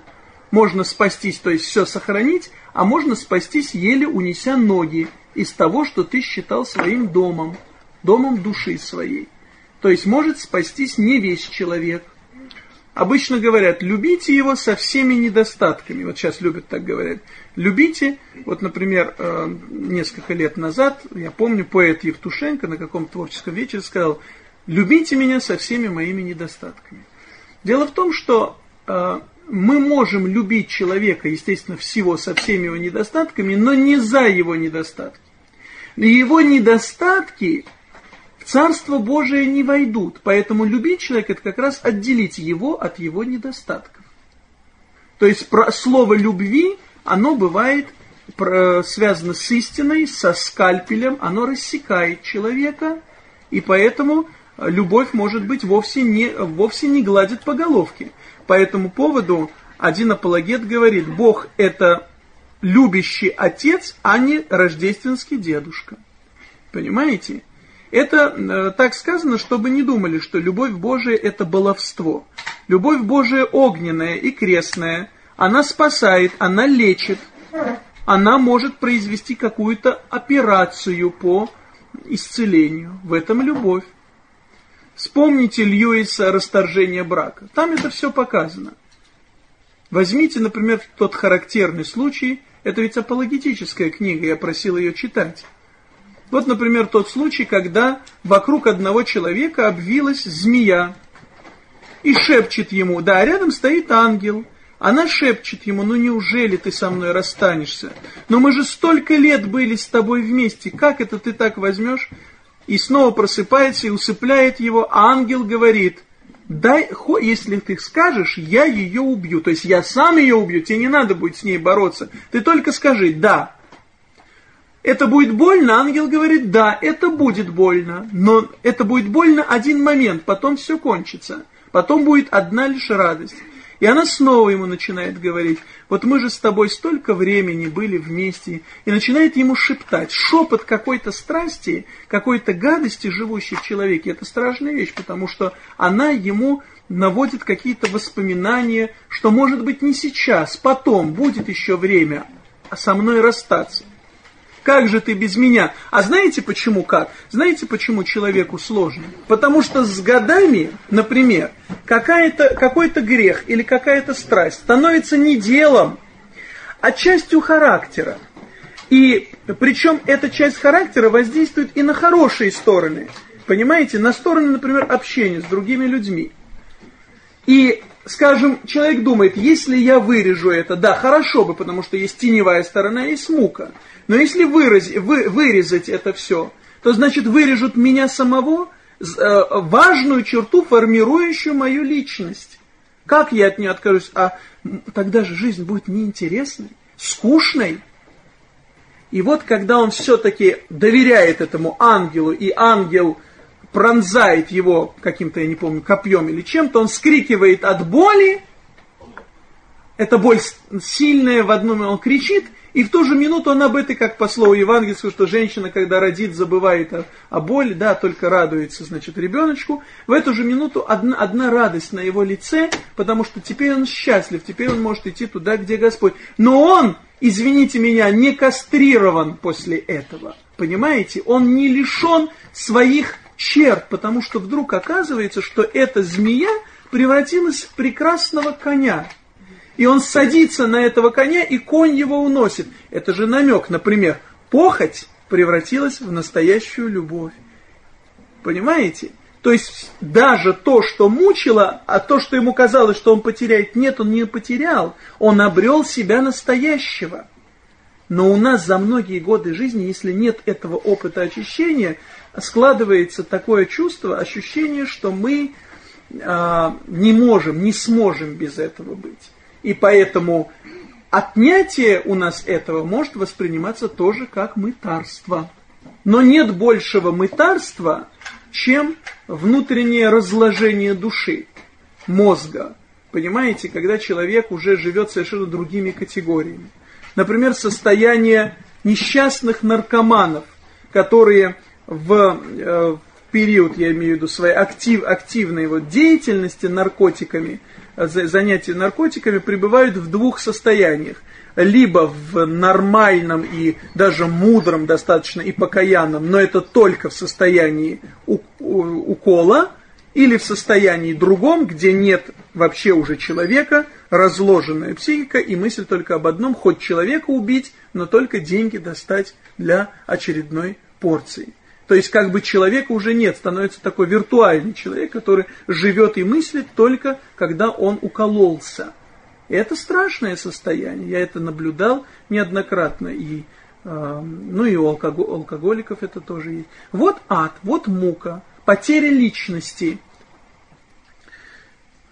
Можно спастись, то есть все сохранить, а можно спастись, еле унеся ноги из того, что ты считал своим домом, домом души своей. То есть может спастись не весь человек. Обычно говорят, любите его со всеми недостатками. Вот сейчас любят так говорить. Любите, вот, например, э, несколько лет назад, я помню, поэт Евтушенко на каком-то творческом вечере сказал, любите меня со всеми моими недостатками. Дело в том, что э, мы можем любить человека, естественно, всего со всеми его недостатками, но не за его недостатки. Его недостатки в Царство Божие не войдут, поэтому любить человека – это как раз отделить его от его недостатков. То есть про слово «любви» оно бывает связано с истиной, со скальпелем, оно рассекает человека, и поэтому любовь может быть вовсе не, вовсе не гладит по головке – по этому поводу один апологет говорит, Бог это любящий отец, а не рождественский дедушка. Понимаете? Это э, так сказано, чтобы не думали, что любовь Божия это баловство. Любовь Божия огненная и крестная, она спасает, она лечит, она может произвести какую-то операцию по исцелению. В этом любовь. Вспомните Льюиса «Расторжение брака». Там это все показано. Возьмите, например, тот характерный случай, это ведь апологетическая книга, я просил ее читать. Вот, например, тот случай, когда вокруг одного человека обвилась змея и шепчет ему, да, рядом стоит ангел. Она шепчет ему, ну неужели ты со мной расстанешься? Но мы же столько лет были с тобой вместе, как это ты так возьмешь? И снова просыпается и усыпляет его, а ангел говорит, дай, если ты скажешь, я ее убью. То есть я сам ее убью, тебе не надо будет с ней бороться. Ты только скажи «да». Это будет больно? Ангел говорит, да, это будет больно. Но это будет больно один момент, потом все кончится. Потом будет одна лишь радость. И она снова ему начинает говорить, вот мы же с тобой столько времени были вместе, и начинает ему шептать. Шепот какой-то страсти, какой-то гадости, живущей в человеке, это страшная вещь, потому что она ему наводит какие-то воспоминания, что может быть не сейчас, потом, будет еще время со мной расстаться. Как же ты без меня? А знаете почему как? Знаете почему человеку сложно? Потому что с годами, например, какой-то грех или какая-то страсть становится не делом, а частью характера. И причем эта часть характера воздействует и на хорошие стороны. Понимаете? На стороны, например, общения с другими людьми. И скажем, человек думает, если я вырежу это, да, хорошо бы, потому что есть теневая сторона, есть мука. Но если вырезать это все, то значит вырежут меня самого, э, важную черту, формирующую мою личность. Как я от нее откажусь? А тогда же жизнь будет неинтересной, скучной. И вот когда он все-таки доверяет этому ангелу, и ангел пронзает его каким-то, я не помню, копьем или чем-то, он скрикивает от боли, эта боль сильная, в одном он кричит, и в ту же минуту он об этой, как по слову евангельскому, что женщина, когда родит, забывает о, о боли, да, только радуется, значит, ребеночку. В эту же минуту одна, одна радость на его лице, потому что теперь он счастлив, теперь он может идти туда, где Господь. Но он, извините меня, не кастрирован после этого. Понимаете? Он не лишен своих черт, потому что вдруг оказывается, что эта змея превратилась в прекрасного коня. И он садится на этого коня, и конь его уносит. Это же намек, например, похоть превратилась в настоящую любовь. Понимаете? То есть даже то, что мучило, а то, что ему казалось, что он потеряет, нет, он не потерял. Он обрел себя настоящего. Но у нас за многие годы жизни, если нет этого опыта очищения, складывается такое чувство, ощущение, что мы э, не можем, не сможем без этого быть. И поэтому отнятие у нас этого может восприниматься тоже как мытарство. Но нет большего мытарства, чем внутреннее разложение души, мозга. Понимаете, когда человек уже живет совершенно другими категориями. Например, состояние несчастных наркоманов, которые в, э, в период, я имею в виду, своей актив, активной вот деятельности наркотиками – занятия наркотиками пребывают в двух состояниях. Либо в нормальном и даже мудром достаточно и покаянном, но это только в состоянии укола, или в состоянии другом, где нет вообще уже человека, разложенная психика и мысль только об одном, хоть человека убить, но только деньги достать для очередной порции. То есть как бы человека уже нет, становится такой виртуальный человек, который живет и мыслит только когда он укололся. И это страшное состояние, я это наблюдал неоднократно, и, э, ну и у алкоголиков это тоже есть. Вот ад, вот мука, потеря личности.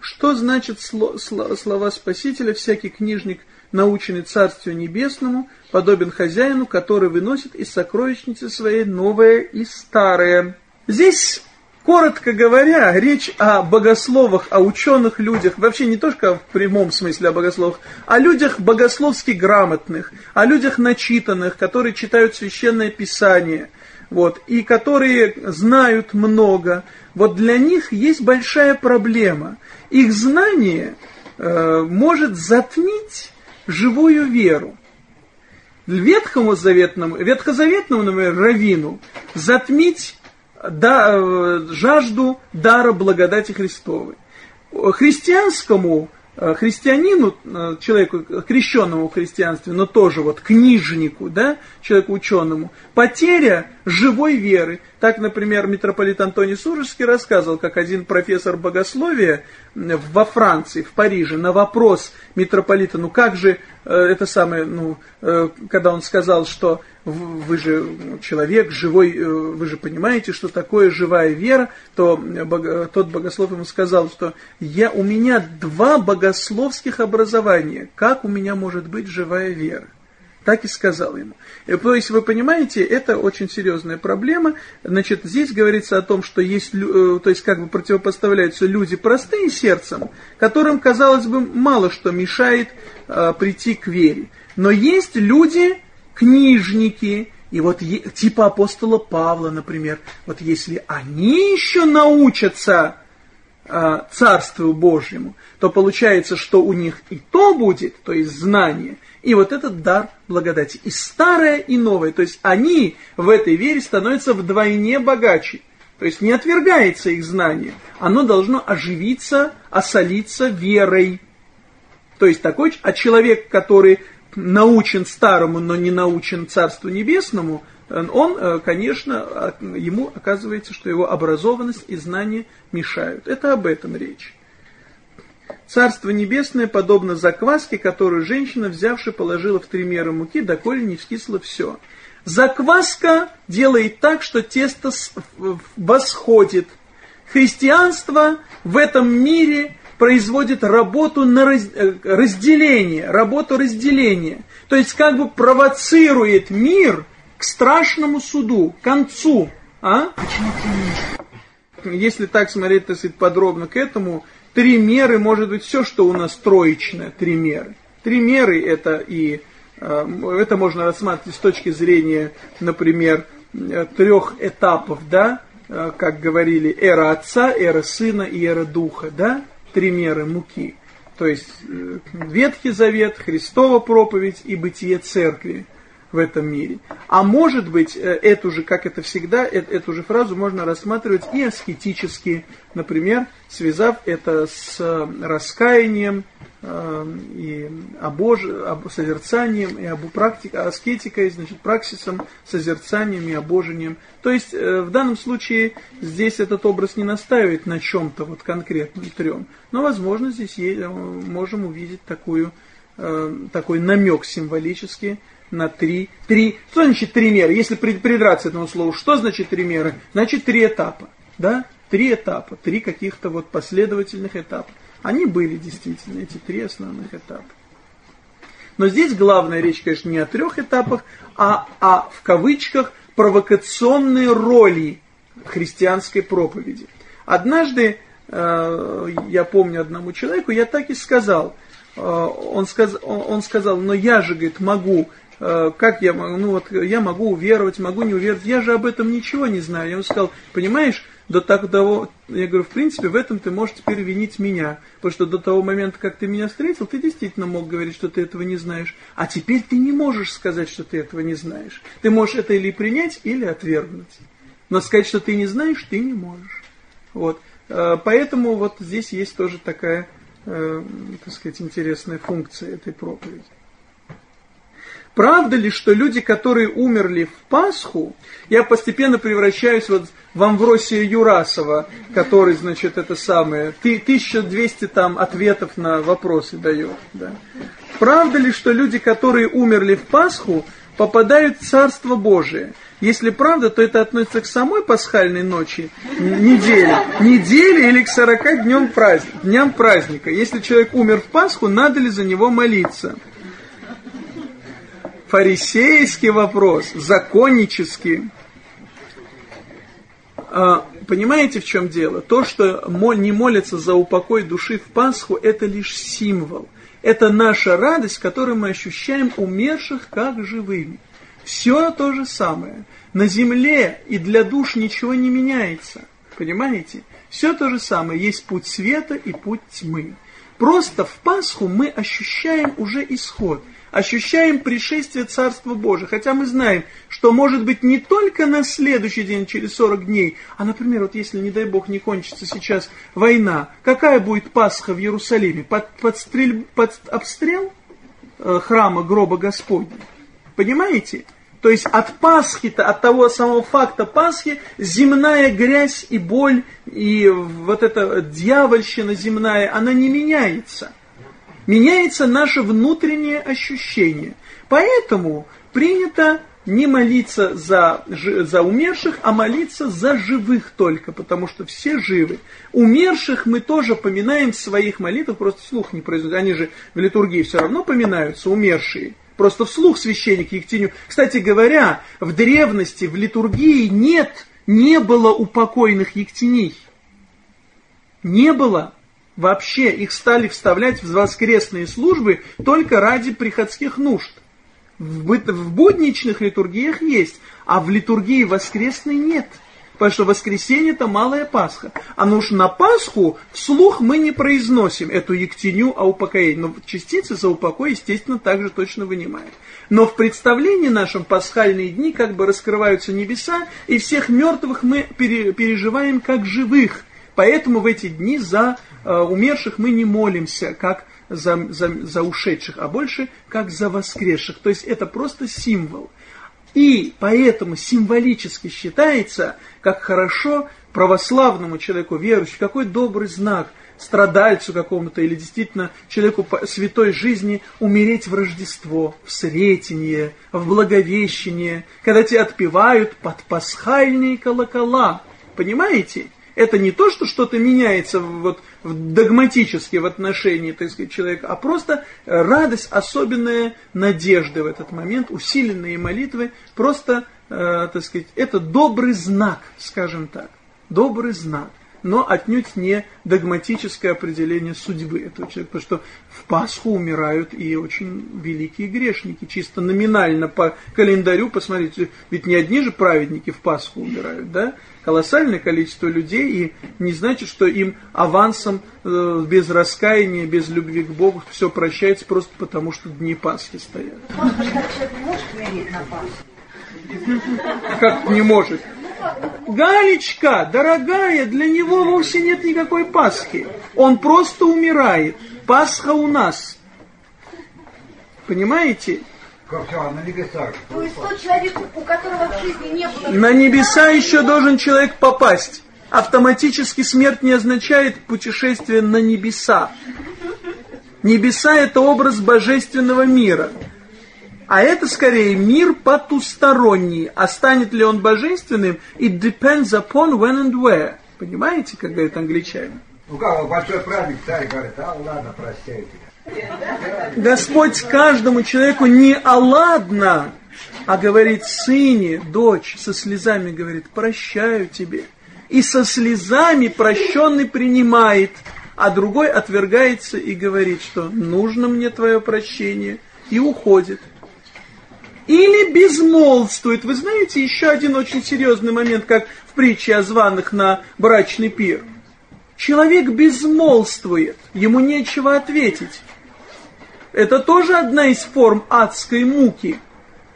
Что значит слова Спасителя? Всякий книжник – наученный Царствию Небесному, подобен хозяину, который выносит из сокровищницы своей новое и старое. Здесь, коротко говоря, речь о богословах, о ученых людях, вообще не только в прямом смысле о богословах, о людях богословски грамотных, о людях начитанных, которые читают Священное Писание, вот, и которые знают много. Вот для них есть большая проблема. Их знание – э, может затмить живую веру. Ветхому заветному, ветхозаветному, например, равину затмить да, э, жажду дара благодати Христовой. Христианскому христианину, э, человеку крещенному в христианстве, но тоже вот книжнику, да, человеку ученому, потеря живой веры. Так, например, митрополит Антоний Сурожский рассказывал, как один профессор богословия во Франции, в Париже, на вопрос митрополита, ну как же э, это самое, ну, когда он сказал, что вы же человек живой, э, вы же понимаете, что такое живая вера, то тот богослов ему сказал, что я, у меня два богословских образования, как у меня может быть живая вера? Так и сказал ему. И, то есть, вы понимаете, это очень серьезная проблема. Значит, здесь говорится о том, что есть, э, то есть, как бы противопоставляются люди простые сердцем, которым, казалось бы, мало что мешает а, прийти к вере. Но есть люди, книжники, и вот типа апостола Павла, например, вот если они еще научатся э, Царству Божьему, то получается, что у них и то будет, то есть знание, и вот этот дар благодати. И старое, и новое. То есть они в этой вере становятся вдвойне богаче. То есть не отвергается их знание. Оно должно оживиться, осолиться верой. То есть такой, а человек, который научен старому, но не научен Царству Небесному, он, э, конечно, ему оказывается, что его образованность и знания мешают. Это об этом речь. Царство Небесное подобно закваске, которую женщина, взявши, положила в три меры муки, доколе не вскисло все. Закваска делает так, что тесто восходит. Христианство в этом мире производит работу на раз, э, разделение, работу разделения. То есть как бы провоцирует мир к страшному суду, к концу. А? Если так смотреть, так сказать, подробно к этому, три меры может быть все, что у нас троечное, три меры. Три меры это и э, это можно рассматривать с точки зрения, например, э, трех этапов, да, как говорили, эра отца, эра сына и эра духа, да, три меры муки. То есть э, Ветхий Завет, Христова проповедь и бытие церкви в этом мире. А может быть, э, эту же, как это всегда, э, эту же фразу можно рассматривать и аскетически, например, связав это с раскаянием, и обож... об... созерцанием, и об практик... аскетикой, значит, праксисом, созерцанием и обожением. То есть, э, в данном случае, здесь этот образ не настаивает на чем-то вот конкретном трем. Но, возможно, здесь э, можем увидеть такую, э, такой намек символический на три, три. Что значит три меры? Если придраться этому слову, что значит три меры? Значит, три этапа. Да? Три этапа, три каких-то вот последовательных этапа. Они были действительно, эти три основных этапа. Но здесь главная речь, конечно, не о трех этапах, а о, в кавычках, провокационной роли христианской проповеди. Однажды, э, я помню одному человеку, я так и сказал, э, он, сказ, он, он сказал, но я же, говорит, могу, как я могу, ну вот я могу уверовать, могу не уверовать, я же об этом ничего не знаю. Я ему сказал, понимаешь, до того, я говорю, в принципе, в этом ты можешь теперь винить меня. Потому что до того момента, как ты меня встретил, ты действительно мог говорить, что ты этого не знаешь. А теперь ты не можешь сказать, что ты этого не знаешь. Ты можешь это или принять, или отвергнуть. Но сказать, что ты не знаешь, ты не можешь. Вот. Э, поэтому вот здесь есть тоже такая, э, так сказать, интересная функция этой проповеди. Правда ли, что люди, которые умерли в Пасху, я постепенно превращаюсь вот в Амвросия Юрасова, который, значит, это самое, 1200 там ответов на вопросы дает. Да. Правда ли, что люди, которые умерли в Пасху, попадают в Царство Божие? Если правда, то это относится к самой пасхальной ночи, неделе, неделе или к 40 дням, праздника. Если человек умер в Пасху, надо ли за него молиться? Фарисейский вопрос, законнический. А, понимаете, в чем дело? То, что не молятся за упокой души в Пасху, это лишь символ. Это наша радость, которую мы ощущаем умерших как живыми. Все то же самое. На земле и для душ ничего не меняется. Понимаете? Все то же самое. Есть путь света и путь тьмы. Просто в Пасху мы ощущаем уже исход ощущаем пришествие Царства Божия. Хотя мы знаем, что может быть не только на следующий день, через 40 дней, а, например, вот если, не дай Бог, не кончится сейчас война, какая будет Пасха в Иерусалиме? Под, под, стрель, под обстрел э, храма гроба Господня? Понимаете? То есть от Пасхи-то, от того самого факта Пасхи, земная грязь и боль, и вот эта дьявольщина земная, она не меняется – меняется наше внутреннее ощущение. Поэтому принято не молиться за, за умерших, а молиться за живых только, потому что все живы. Умерших мы тоже поминаем в своих молитвах, просто вслух не произносят. Они же в литургии все равно поминаются, умершие. Просто вслух священник Ектеню. Кстати говоря, в древности, в литургии нет, не было упокойных ектеней. Не было. Вообще их стали вставлять в воскресные службы только ради приходских нужд. В, в будничных литургиях есть, а в литургии воскресной нет. Потому что воскресенье это малая Пасха. А ну уж на Пасху вслух мы не произносим эту ектеню о упокоении. Но частицы за упокой, естественно, также точно вынимают. Но в представлении нашем пасхальные дни как бы раскрываются небеса, и всех мертвых мы переживаем как живых. Поэтому в эти дни за умерших мы не молимся, как за, за, за ушедших, а больше как за воскресших. То есть это просто символ. И поэтому символически считается, как хорошо православному человеку, верующему, какой добрый знак страдальцу какому-то или действительно человеку святой жизни умереть в Рождество, в Сретенье, в Благовещение, когда тебя отпевают под пасхальные колокола. Понимаете? Это не то, что что-то меняется вот, догматически в отношении так сказать, человека, а просто радость, особенная надежды в этот момент, усиленные молитвы, просто, э, так сказать, это добрый знак, скажем так, добрый знак но отнюдь не догматическое определение судьбы этого человека, потому что в Пасху умирают и очень великие грешники, чисто номинально по календарю, посмотрите, ведь не одни же праведники в Пасху умирают, да, колоссальное количество людей, и не значит, что им авансом, э, без раскаяния, без любви к Богу все прощается просто потому, что дни Пасхи стоят. Как не может? Галечка, дорогая, для него вовсе нет никакой Пасхи. Он просто умирает. Пасха у нас. Понимаете? Все, на небесах. То есть тот человек, у которого в жизни не было... На небеса еще должен человек попасть. Автоматически смерть не означает путешествие на небеса. Небеса это образ божественного мира. А это скорее мир потусторонний. А станет ли он божественным? It depends upon when and where. Понимаете, как говорят англичане? Ну как, большой праздник, царь говорит, а ладно, прощайте. Господь каждому человеку не «аладно», а говорит «сыне, дочь», со слезами говорит «прощаю тебе». И со слезами прощенный принимает, а другой отвергается и говорит, что нужно мне твое прощение, и уходит. Или безмолвствует. Вы знаете еще один очень серьезный момент, как в притче о званых на брачный пир. Человек безмолвствует, ему нечего ответить. Это тоже одна из форм адской муки.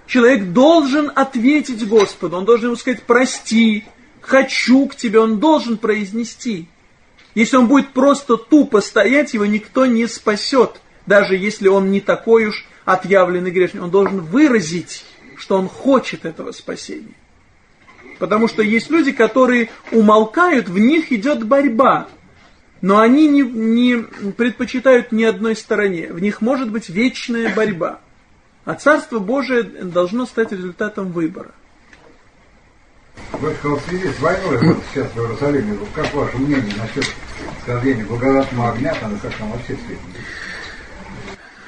Человек должен ответить Господу, он должен ему сказать «прости», «хочу к тебе», он должен произнести. Если он будет просто тупо стоять, его никто не спасет, даже если он не такой уж отъявленный грешник, он должен выразить, что он хочет этого спасения. Потому что есть люди, которые умолкают, в них идет борьба, но они не, не предпочитают ни одной стороне. В них может быть вечная борьба. А Царство Божие должно стать результатом выбора. Батюшка, в связи с войной вот сейчас в Иерусалиме, как ваше мнение насчет скольжения благодатного огня, там, как там вообще светит?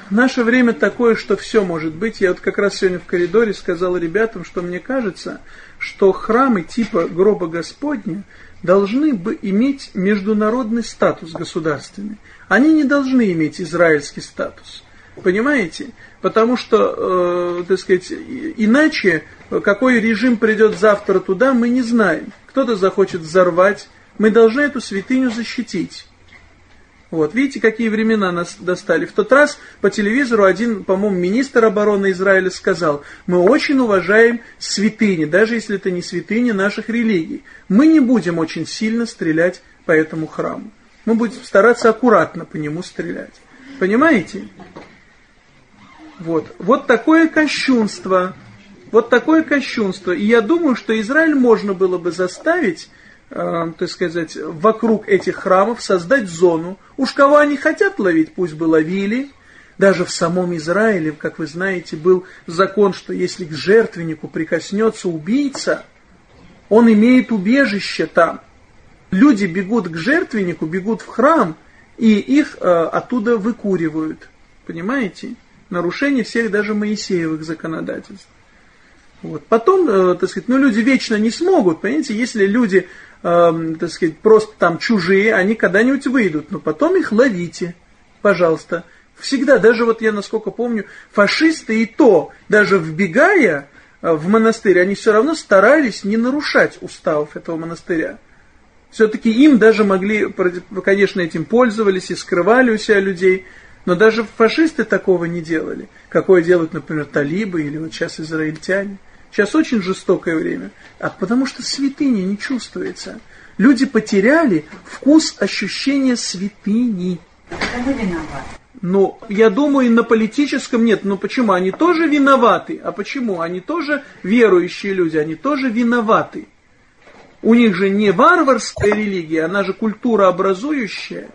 Наше время такое, что все может быть. Я вот как раз сегодня в коридоре сказал ребятам, что мне кажется, что храмы типа гроба Господня должны бы иметь международный статус государственный. Они не должны иметь израильский статус. Понимаете? Потому что, э, так сказать, иначе какой режим придет завтра туда, мы не знаем. Кто-то захочет взорвать Мы должны эту святыню защитить. Вот, видите, какие времена нас достали. В тот раз по телевизору один, по-моему, министр обороны Израиля сказал, мы очень уважаем святыни, даже если это не святыни наших религий. Мы не будем очень сильно стрелять по этому храму. Мы будем стараться аккуратно по нему стрелять. Понимаете? Вот. Вот такое кощунство. Вот такое кощунство. И я думаю, что Израиль можно было бы заставить э, так сказать, вокруг этих храмов создать зону. Уж кого они хотят ловить, пусть бы ловили. Даже в самом Израиле, как вы знаете, был закон, что если к жертвеннику прикоснется убийца, он имеет убежище там. Люди бегут к жертвеннику, бегут в храм, и их э, оттуда выкуривают. Понимаете? Нарушение всех даже Моисеевых законодательств. Вот. Потом, э, так сказать, ну люди вечно не смогут, понимаете, если люди э, так сказать, просто там чужие, они когда-нибудь выйдут, но потом их ловите, пожалуйста. Всегда, даже вот я насколько помню, фашисты и то, даже вбегая э, в монастырь, они все равно старались не нарушать уставов этого монастыря. Все-таки им даже могли, конечно, этим пользовались и скрывали у себя людей, но даже фашисты такого не делали, какое делают, например, талибы или вот сейчас израильтяне. Сейчас очень жестокое время. А потому что святыня не чувствуется. Люди потеряли вкус ощущения святыни. Мы виноваты. Ну, я думаю, и на политическом нет. Но почему? Они тоже виноваты. А почему? Они тоже верующие люди, они тоже виноваты. У них же не варварская религия, она же культура образующая.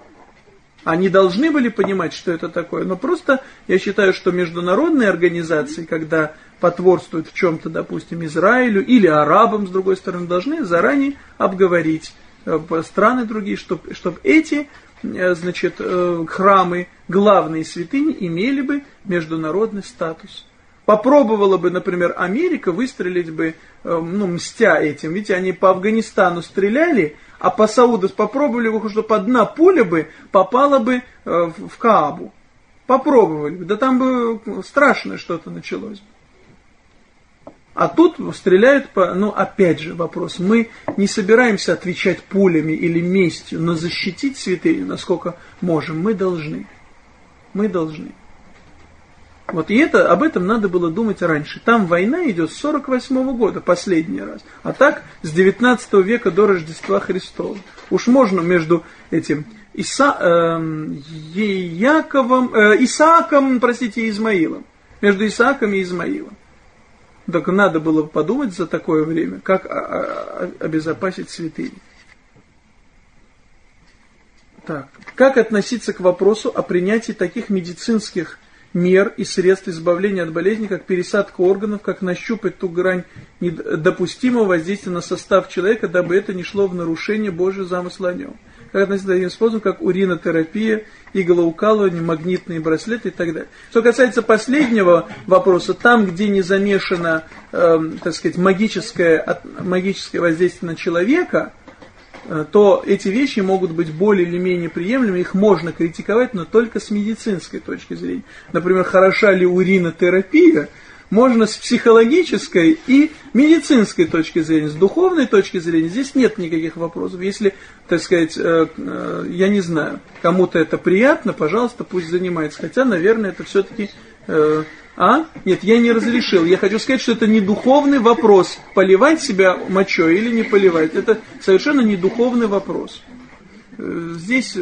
Они должны были понимать, что это такое. Но просто я считаю, что международные организации, когда потворствуют в чем-то, допустим, Израилю или арабам, с другой стороны, должны заранее обговорить э, страны другие, чтобы чтоб эти э, значит, э, храмы, главные святыни, имели бы международный статус. Попробовала бы, например, Америка выстрелить бы, ну, мстя этим. Видите, они по Афганистану стреляли, а по Сауду попробовали бы, чтобы одна пуля бы попала бы в Каабу. Попробовали бы. Да там бы страшное что-то началось. А тут стреляют по... Ну, опять же вопрос. Мы не собираемся отвечать пулями или местью, но защитить святыню, насколько можем, мы должны. Мы должны. Вот и это, об этом надо было думать раньше. Там война идет с 48 -го года, последний раз. А так, с 19 века до Рождества Христова. Уж можно между этим Иса, э, Яковом, э, Исааком, простите, Измаилом. Между Исааком и Измаилом. Так надо было подумать за такое время, как обезопасить святыни. Так. Как относиться к вопросу о принятии таких медицинских мер и средств избавления от болезни, как пересадка органов, как нащупать ту грань допустимого воздействия на состав человека, дабы это не шло в нарушение Божьего замысла о нем к таким способам, как уринотерапия, иглоукалывание, магнитные браслеты и так далее. Что касается последнего вопроса, там, где не замешано, э, так сказать, магическое, магическое воздействие на человека, э, то эти вещи могут быть более или менее приемлемы, их можно критиковать, но только с медицинской точки зрения. Например, хороша ли уринотерапия – можно с психологической и медицинской точки зрения, с духовной точки зрения, здесь нет никаких вопросов. Если, так сказать, э, э, я не знаю, кому-то это приятно, пожалуйста, пусть занимается. Хотя, наверное, это все-таки... Э, а? Нет, я не разрешил. Я хочу сказать, что это не духовный вопрос, поливать себя мочой или не поливать. Это совершенно не духовный вопрос. Здесь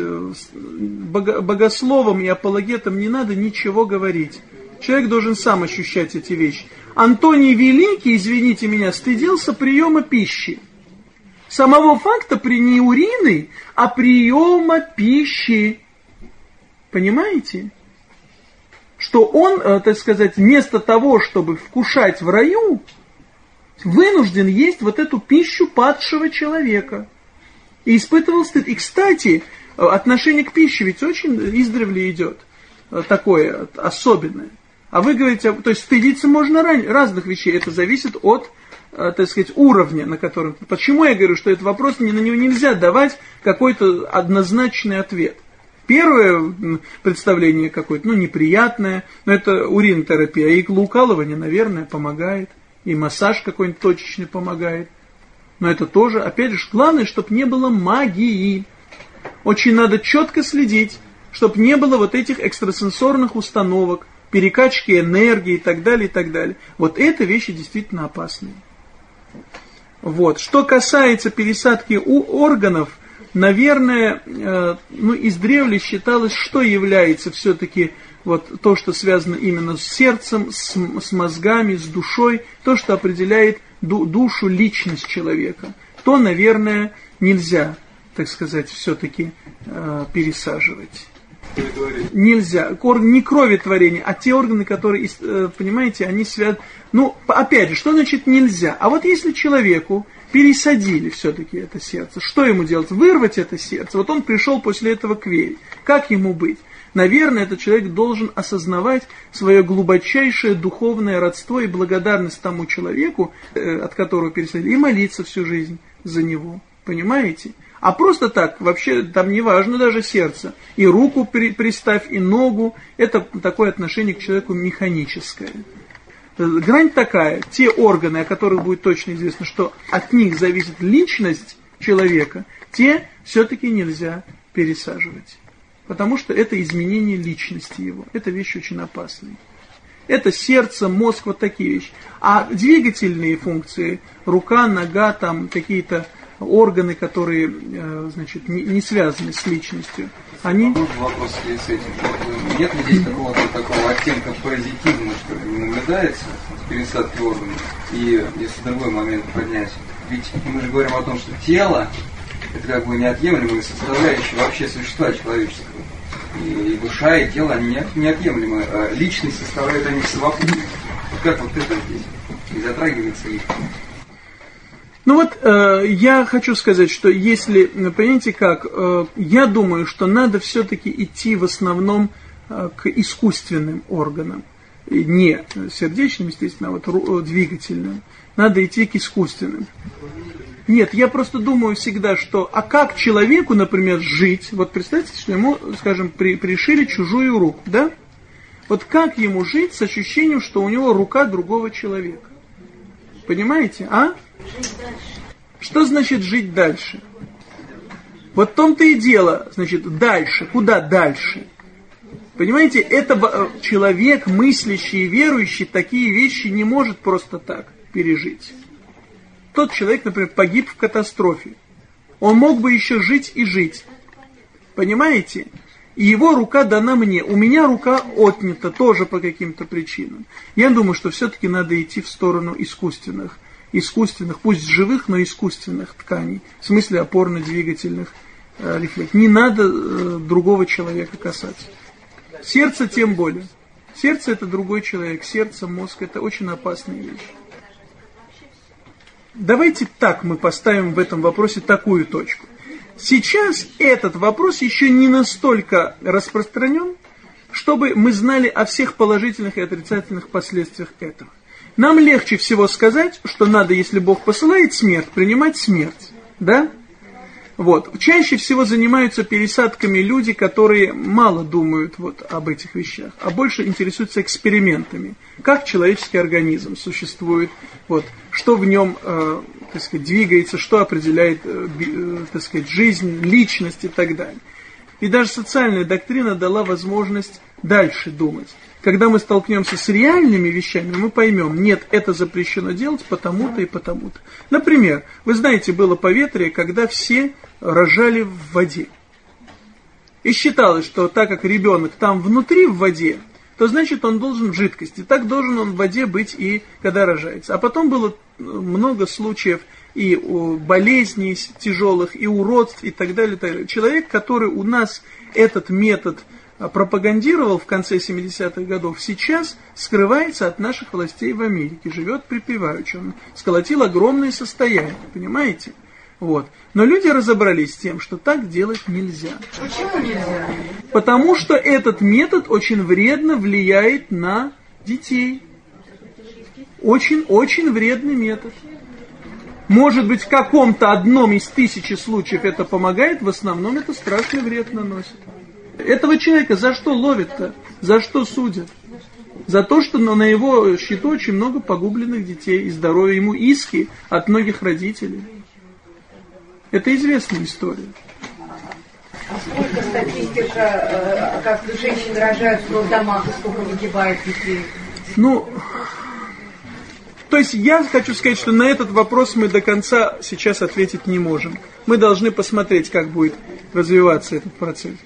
богословам и апологетам не надо ничего говорить. Человек должен сам ощущать эти вещи. Антоний Великий, извините меня, стыдился приема пищи. Самого факта при не урины, а приема пищи. Понимаете? Что он, э, так сказать, вместо того, чтобы вкушать в раю, вынужден есть вот эту пищу падшего человека. И испытывал стыд. И, кстати, э, отношение к пище ведь очень издревле идет. Э, такое особенное. А вы говорите, то есть стыдиться можно разных вещей, это зависит от, э, так сказать, уровня, на котором... Почему я говорю, что этот вопрос, на него нельзя давать какой-то однозначный ответ. Первое представление какое-то, ну, неприятное, но это уринотерапия, а иглоукалывание, наверное, помогает, и массаж какой-нибудь точечный помогает. Но это тоже, опять же, главное, чтобы не было магии. Очень надо четко следить, чтобы не было вот этих экстрасенсорных установок, перекачки энергии и так далее, и так далее. Вот это вещи действительно опасные. Вот. Что касается пересадки у органов, наверное, э, ну, издревле считалось, что является все-таки вот то, что связано именно с сердцем, с, с мозгами, с душой, то, что определяет ду, душу, личность человека, то, наверное, нельзя, так сказать, все-таки э, пересаживать. Нельзя. Не крови творения, а те органы, которые, э, понимаете, они связаны. Ну, опять же, что значит нельзя? А вот если человеку пересадили все-таки это сердце, что ему делать? Вырвать это сердце. Вот он пришел после этого к вере. Как ему быть? Наверное, этот человек должен осознавать свое глубочайшее духовное родство и благодарность тому человеку, э, от которого пересадили, и молиться всю жизнь за него. Понимаете? А просто так, вообще там не важно даже сердце. И руку при, приставь, и ногу. Это такое отношение к человеку механическое. Грань такая, те органы, о которых будет точно известно, что от них зависит личность человека, те все-таки нельзя пересаживать. Потому что это изменение личности его. Это вещь очень опасная. Это сердце, мозг, вот такие вещи. А двигательные функции, рука, нога, там какие-то органы, которые, э, значит, не, не связаны с личностью, они... Вопрос с этим. Нет ли здесь какого-то такого оттенка паразитизма, что ли, наблюдается с пересадкой органов? И если другой момент поднять, ведь мы же говорим о том, что тело это как бы неотъемлемая составляющая вообще существа человеческого. И, и душа, и тело, они неотъемлемые. А личность составляют они в совокупности. Как вот это здесь? И затрагивается их. Ну вот, э, я хочу сказать, что если, понимаете как, э, я думаю, что надо все-таки идти в основном э, к искусственным органам. Не сердечным, естественно, а вот э, двигательным. Надо идти к искусственным. Нет, я просто думаю всегда, что, а как человеку, например, жить, вот представьте, что ему, скажем, при, пришили чужую руку, да? Вот как ему жить с ощущением, что у него рука другого человека? Понимаете, а? Что значит жить дальше? Вот в том-то и дело, значит, дальше. Куда дальше? Понимаете, это э, человек, мыслящий и верующий, такие вещи не может просто так пережить. Тот человек, например, погиб в катастрофе. Он мог бы еще жить и жить. Понимаете? И его рука дана мне. У меня рука отнята тоже по каким-то причинам. Я думаю, что все-таки надо идти в сторону искусственных искусственных, пусть живых, но искусственных тканей, в смысле опорно-двигательных э. Не надо э, другого человека касаться. Сердце тем более. Сердце это другой человек, сердце, мозг это очень опасная вещь. Давайте так мы поставим в этом вопросе такую точку. Сейчас этот вопрос еще не настолько распространен, чтобы мы знали о всех положительных и отрицательных последствиях этого. Нам легче всего сказать, что надо, если Бог посылает смерть, принимать смерть. Да? Вот. Чаще всего занимаются пересадками люди, которые мало думают вот об этих вещах, а больше интересуются экспериментами. Как человеческий организм существует, вот, что в нем э, так сказать, двигается, что определяет э, э, так сказать, жизнь, личность и так далее. И даже социальная доктрина дала возможность дальше думать. Когда мы столкнемся с реальными вещами, мы поймем, нет, это запрещено делать потому-то и потому-то. Например, вы знаете, было поветрие, когда все рожали в воде. И считалось, что так как ребенок там внутри в воде, то значит он должен в жидкости. Так должен он в воде быть и когда рожается. А потом было много случаев и болезней тяжелых, и уродств, и так далее. И так далее. Человек, который у нас этот метод пропагандировал в конце 70-х годов, сейчас скрывается от наших властей в Америке, живет припеваючи. Он сколотил огромное состояние, понимаете? Вот. Но люди разобрались с тем, что так делать нельзя. Почему нельзя? Потому что этот метод очень вредно влияет на детей. Очень-очень вредный метод. Может быть, в каком-то одном из тысячи случаев это помогает, в основном это страшный вред наносит. Этого человека за что ловят-то? За что судят? За то, что на его счету очень много погубленных детей и здоровья. Ему иски от многих родителей. Это известная история. А сколько статистика, э, как женщины рожают в домах, и сколько выгибает детей? Ну, то есть я хочу сказать, что на этот вопрос мы до конца сейчас ответить не можем. Мы должны посмотреть, как будет развиваться этот процесс.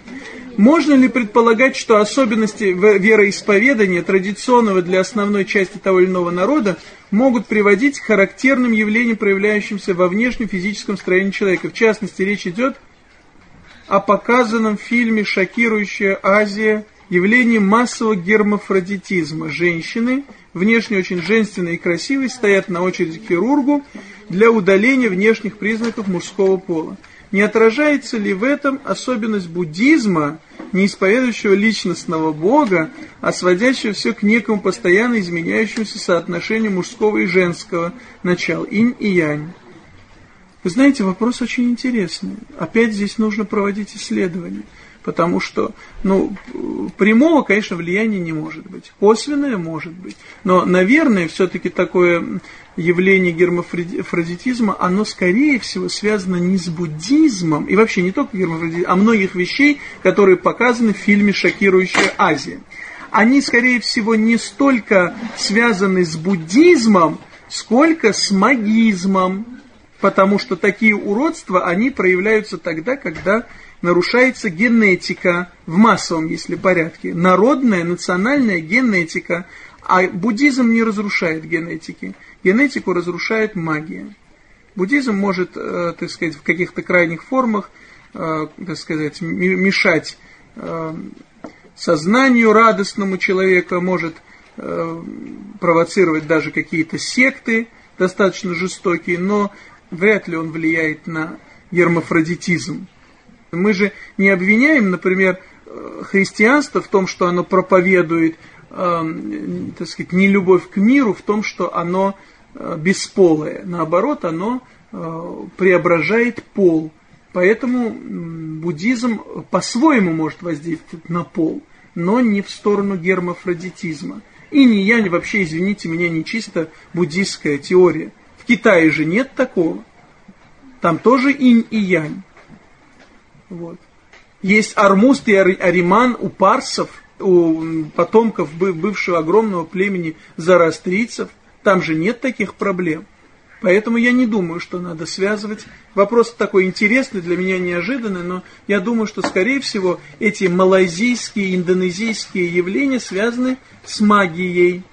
Можно ли предполагать, что особенности вероисповедания, традиционного для основной части того или иного народа, могут приводить к характерным явлениям, проявляющимся во внешнем физическом строении человека? В частности, речь идет о показанном в фильме «Шокирующая Азия» явлении массового гермафродитизма. Женщины, внешне очень женственные и красивые, стоят на очереди к хирургу для удаления внешних признаков мужского пола. Не отражается ли в этом особенность буддизма, не исповедующего личностного Бога, а сводящего все к некому постоянно изменяющемуся соотношению мужского и женского начал, инь и янь? Вы знаете, вопрос очень интересный. Опять здесь нужно проводить исследования потому что, ну, прямого, конечно, влияния не может быть, косвенное может быть, но, наверное, все-таки такое явление гермафродитизма, оно, скорее всего, связано не с буддизмом, и вообще не только гермафродитизмом, а многих вещей, которые показаны в фильме «Шокирующая Азия». Они, скорее всего, не столько связаны с буддизмом, сколько с магизмом, потому что такие уродства, они проявляются тогда, когда нарушается генетика в массовом, если порядке, народная, национальная генетика, а буддизм не разрушает генетики. Генетику разрушает магия. Буддизм может, э, так сказать, в каких-то крайних формах, э, так сказать, мешать э, сознанию радостному человека, может провоцировать даже какие-то секты достаточно жестокие, но вряд ли он влияет на гермафродитизм. Мы же не обвиняем, например, э, христианство в том, что оно проповедует, э, так сказать, не любовь к миру, в том, что оно э, бесполое. Наоборот, оно э, преображает пол. Поэтому буддизм по-своему может воздействовать на пол, но не в сторону гермафродитизма. И не я, вообще, извините меня, не чисто буддийская теория. В Китае же нет такого. Там тоже инь и янь. Вот. Есть Армуст и Ариман у парсов, у потомков бывшего огромного племени зарастрийцев. Там же нет таких проблем. Поэтому я не думаю, что надо связывать. Вопрос такой интересный, для меня неожиданный, но я думаю, что, скорее всего, эти малайзийские, индонезийские явления связаны с магией.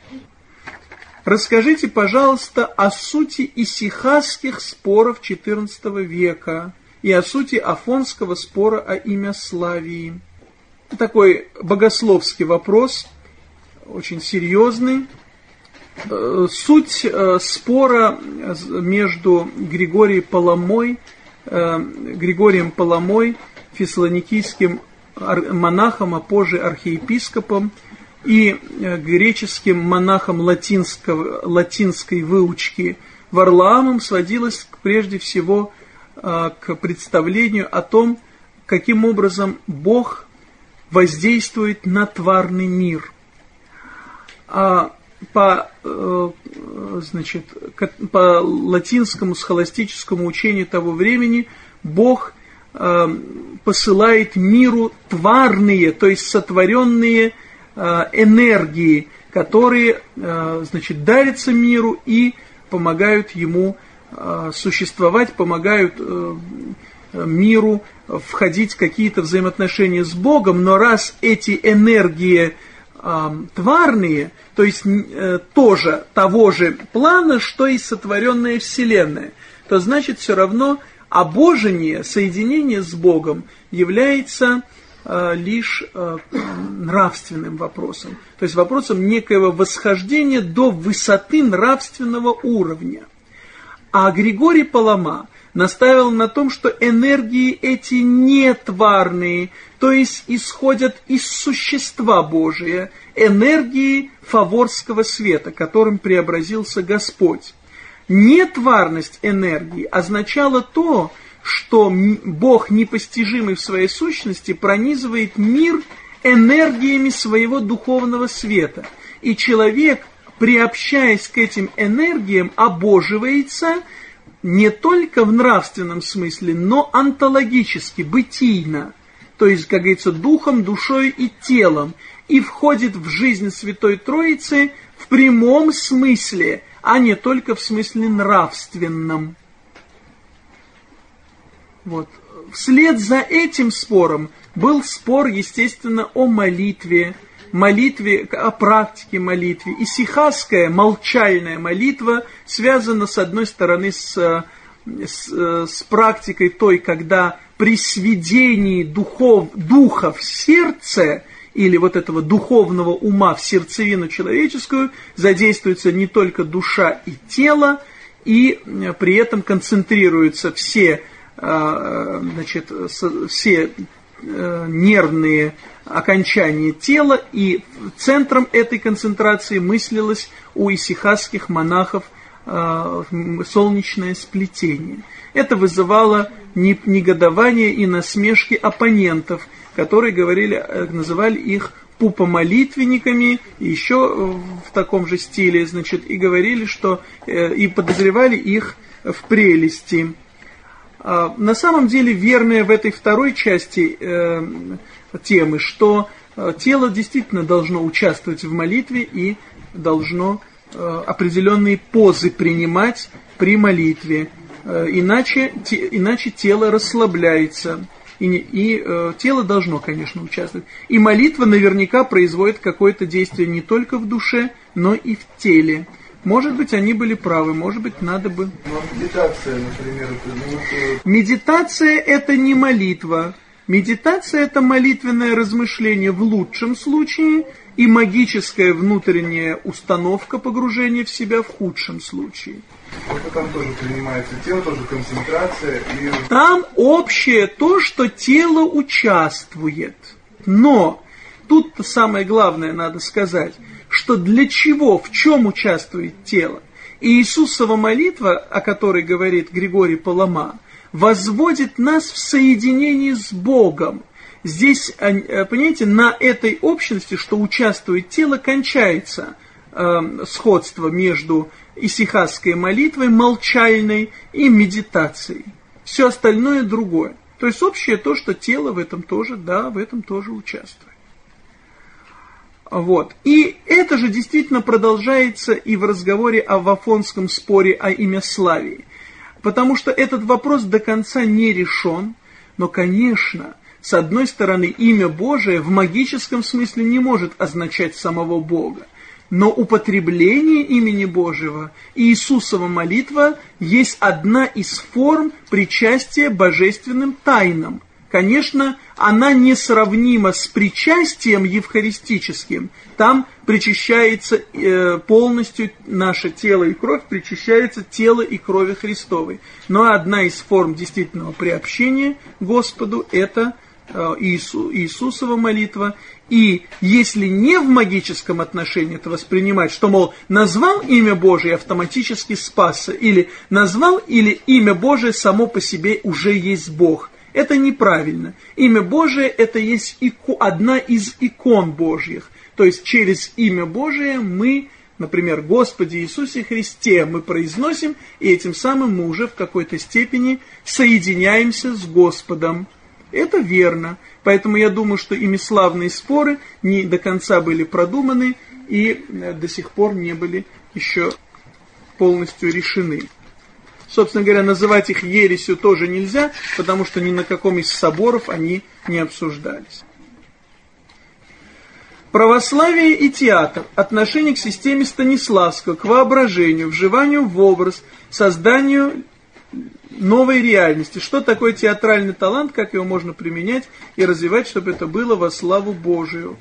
Расскажите, пожалуйста, о сути исихасских споров XIV века и о сути афонского спора о имя Славии. Такой богословский вопрос, очень серьезный. Э, суть э, спора между Григорием Паламой, э, Григорием Паламой, фессалоникийским монахом, а позже архиепископом, и греческим монахом латинской выучки Варлаамом сводилась прежде всего к представлению о том, каким образом Бог воздействует на тварный мир. А по, э, значит, по латинскому схоластическому учению того времени Бог э, посылает миру тварные, то есть сотворенные э, энергии, которые значит, дарятся миру и помогают ему существовать, помогают э, миру входить в какие-то взаимоотношения с Богом, но раз эти энергии э, тварные, то есть тоже того же плана, что и сотворенная Вселенная, то значит все равно обожение, соединение с Богом является лишь нравственным вопросом, то есть вопросом некоего восхождения до высоты нравственного уровня. А Григорий Палама наставил на том, что энергии эти не тварные, то есть исходят из существа Божия, энергии фаворского света, которым преобразился Господь. Нетварность энергии означала то, что Бог, непостижимый в своей сущности, пронизывает мир энергиями своего духовного света. И человек приобщаясь к этим энергиям, обоживается, не только в нравственном смысле, но онтологически, бытийно, то есть, как говорится, духом, душой и телом, и входит в жизнь Святой Троицы в прямом смысле, а не только в смысле нравственном. Вот. Вслед за этим спором был спор, естественно, о молитве, молитве, о практике молитвы. И сихасская молчальная молитва связана, с одной стороны, с, с, с практикой той, когда при сведении духов, духа в сердце или вот этого духовного ума в сердцевину человеческую задействуется не только душа и тело, и при этом концентрируются все, значит, все э, нервные окончание тела, и центром этой концентрации мыслилось у исихасских монахов э, солнечное сплетение. Это вызывало негодование и насмешки оппонентов, которые говорили, э, называли их пупомолитвенниками, еще в таком же стиле, значит, и говорили, что э, и подозревали их в прелести. А, на самом деле, верное в этой второй части темы, что э, тело действительно должно участвовать в молитве и должно э, определенные позы принимать при молитве. Э, иначе, иначе тело расслабляется. И, и э, тело должно, конечно, участвовать. И молитва наверняка производит какое-то действие не только в душе, но и в теле. Может быть, они были правы, может быть, надо бы... А медитация, например, это... Медитация – это не молитва. Медитация – это молитвенное размышление в лучшем случае и магическая внутренняя установка погружения в себя в худшем случае. Это там тоже принимается тело, тоже концентрация. И... Там общее то, что тело участвует. Но тут самое главное надо сказать, что для чего, в чем участвует тело. И Иисусова молитва, о которой говорит Григорий Палама, возводит нас в соединении с Богом. Здесь, э, понимаете, на этой общности, что участвует тело, кончается э, сходство между исихасской молитвой, молчальной и медитацией. Все остальное другое. То есть общее то, что тело в этом тоже, да, в этом тоже участвует. Вот. И это же действительно продолжается и в разговоре о Вафонском споре о имя Славии потому что этот вопрос до конца не решен, но, конечно, с одной стороны, имя Божие в магическом смысле не может означать самого Бога, но употребление имени Божьего и Иисусова молитва есть одна из форм причастия божественным тайнам – Конечно, она несравнима с причастием евхаристическим. Там причащается э, полностью наше тело и кровь, причащается тело и крови Христовой. Но одна из форм действительного приобщения Господу – это э, Иису, Иисусова молитва. И если не в магическом отношении это воспринимать, что, мол, назвал имя Божие автоматически спасся, или назвал, или имя Божие само по себе уже есть Бог – это неправильно. Имя Божие – это есть ико, одна из икон Божьих. То есть через имя Божие мы, например, Господи Иисусе Христе мы произносим, и этим самым мы уже в какой-то степени соединяемся с Господом. Это верно. Поэтому я думаю, что ими славные споры не до конца были продуманы и э, до сих пор не были еще полностью решены. Собственно говоря, называть их ересью тоже нельзя, потому что ни на каком из соборов они не обсуждались. Православие и театр. Отношение к системе Станиславского, к воображению, вживанию в образ, созданию новой реальности. Что такое театральный талант, как его можно применять и развивать, чтобы это было во славу Божию.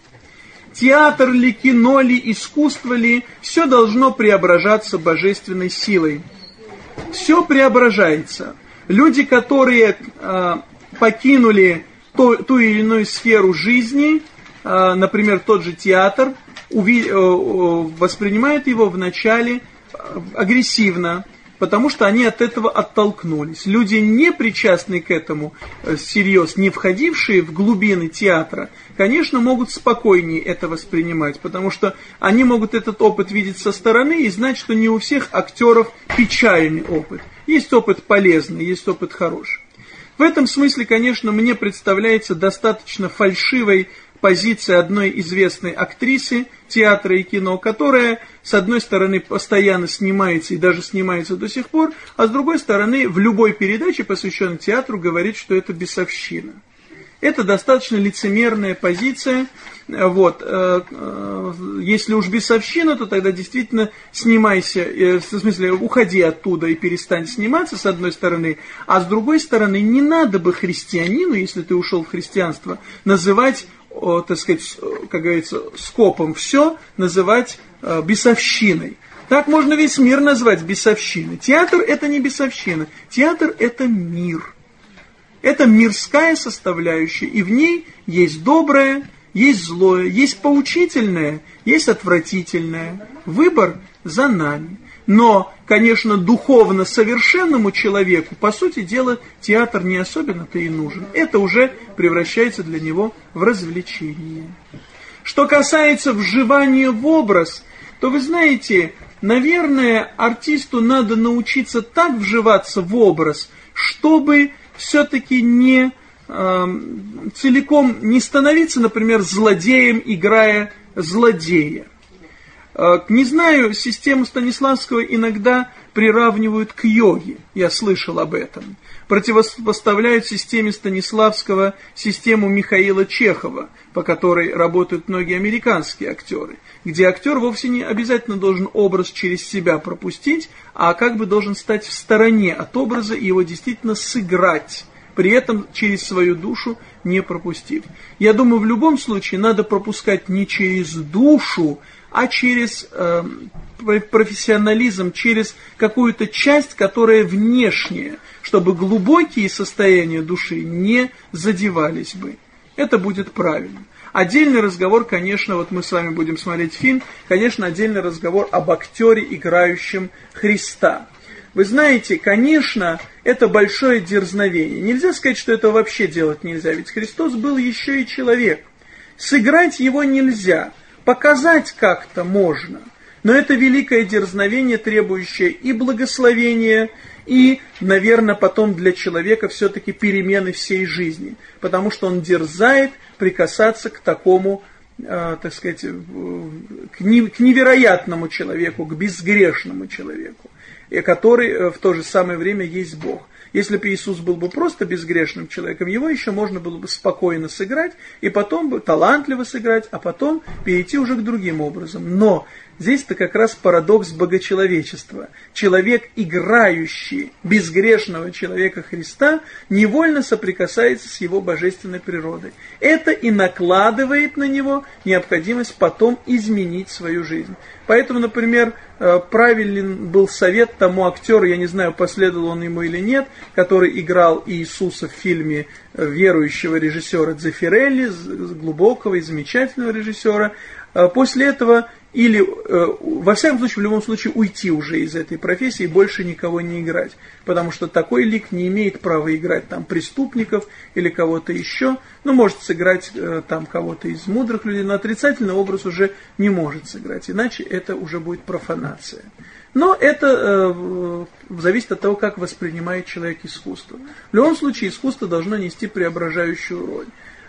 Театр ли, кино ли, искусство ли, все должно преображаться божественной силой все преображается. Люди, которые э, покинули то, ту или иную сферу жизни, э, например, тот же театр, уви, э, воспринимают его вначале агрессивно, потому что они от этого оттолкнулись. Люди, не причастные к этому э, всерьез, не входившие в глубины театра, конечно, могут спокойнее это воспринимать, потому что они могут этот опыт видеть со стороны и знать, что не у всех актеров печальный опыт. Есть опыт полезный, есть опыт хороший. В этом смысле, конечно, мне представляется достаточно фальшивой позиция одной известной актрисы театра и кино, которая, с одной стороны, постоянно снимается и даже снимается до сих пор, а с другой стороны, в любой передаче, посвященной театру, говорит, что это бесовщина. Это достаточно лицемерная позиция. Вот. Э, э, если уж бесовщина, то тогда действительно снимайся, э, в смысле, уходи оттуда и перестань сниматься, с одной стороны, а с другой стороны, не надо бы христианину, если ты ушел в христианство, называть так сказать, как говорится, скопом все называть бесовщиной. Так можно весь мир назвать бесовщиной. Театр это не бесовщина. Театр это мир. Это мирская составляющая, и в ней есть доброе, есть злое, есть поучительное, есть отвратительное. Выбор за нами. Но, конечно, духовно совершенному человеку, по сути дела, театр не особенно-то и нужен. Это уже превращается для него в развлечение. Что касается вживания в образ, то вы знаете, наверное, артисту надо научиться так вживаться в образ, чтобы все-таки не э, целиком не становиться, например, злодеем, играя злодея. Э, не знаю, систему Станиславского иногда приравнивают к йоге, я слышал об этом. Противопоставляют системе Станиславского систему Михаила Чехова, по которой работают многие американские актеры, где актер вовсе не обязательно должен образ через себя пропустить, а как бы должен стать в стороне от образа и его действительно сыграть при этом через свою душу не пропустив. Я думаю, в любом случае надо пропускать не через душу, а через э, профессионализм, через какую-то часть, которая внешняя, чтобы глубокие состояния души не задевались бы. Это будет правильно. Отдельный разговор, конечно, вот мы с вами будем смотреть фильм, конечно, отдельный разговор об актере, играющем Христа. Вы знаете, конечно, это большое дерзновение. Нельзя сказать, что это вообще делать нельзя, ведь Христос был еще и человек. Сыграть его нельзя, показать как-то можно. Но это великое дерзновение, требующее и благословения, и, наверное, потом для человека все-таки перемены всей жизни. Потому что он дерзает прикасаться к такому, э, так сказать, к невероятному человеку, к безгрешному человеку который э, в то же самое время есть Бог. Если бы Иисус был бы просто безгрешным человеком, его еще можно было бы спокойно сыграть, и потом бы талантливо сыграть, а потом перейти уже к другим образом. Но Здесь-то как раз парадокс богочеловечества. Человек, играющий безгрешного человека Христа, невольно соприкасается с его божественной природой. Это и накладывает на него необходимость потом изменить свою жизнь. Поэтому, например, э, правильный был совет тому актеру, я не знаю, последовал он ему или нет, который играл Иисуса в фильме э, верующего режиссера Дзефирелли, глубокого и замечательного режиссера. Э, после этого или, э, во всяком случае, в любом случае, уйти уже из этой профессии больше никого не играть. Потому что такой лик не имеет права играть там преступников или кого-то еще. Ну, может сыграть э, там кого-то из мудрых людей, но отрицательный образ уже не может сыграть. Иначе это уже будет профанация. Но это э, зависит от того, как воспринимает человек искусство. В любом случае, искусство должно нести преображающую роль.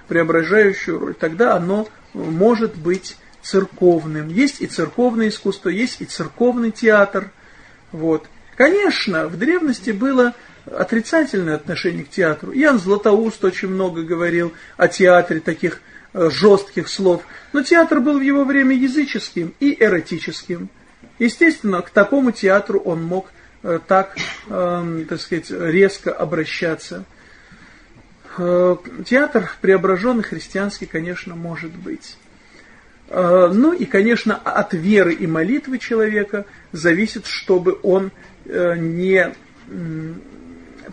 Преображающую роль. Тогда оно может быть церковным. Есть и церковное искусство, есть и церковный театр. Вот. Конечно, в древности было отрицательное отношение к театру. Ян Златоуст очень много говорил о театре, таких э, жестких слов. Но театр был в его время языческим и эротическим. Естественно, к такому театру он мог э, так, э, так сказать, резко обращаться. Э, театр преображенный христианский, конечно, может быть. Э, ну и, конечно, от веры и молитвы человека зависит, чтобы он э, не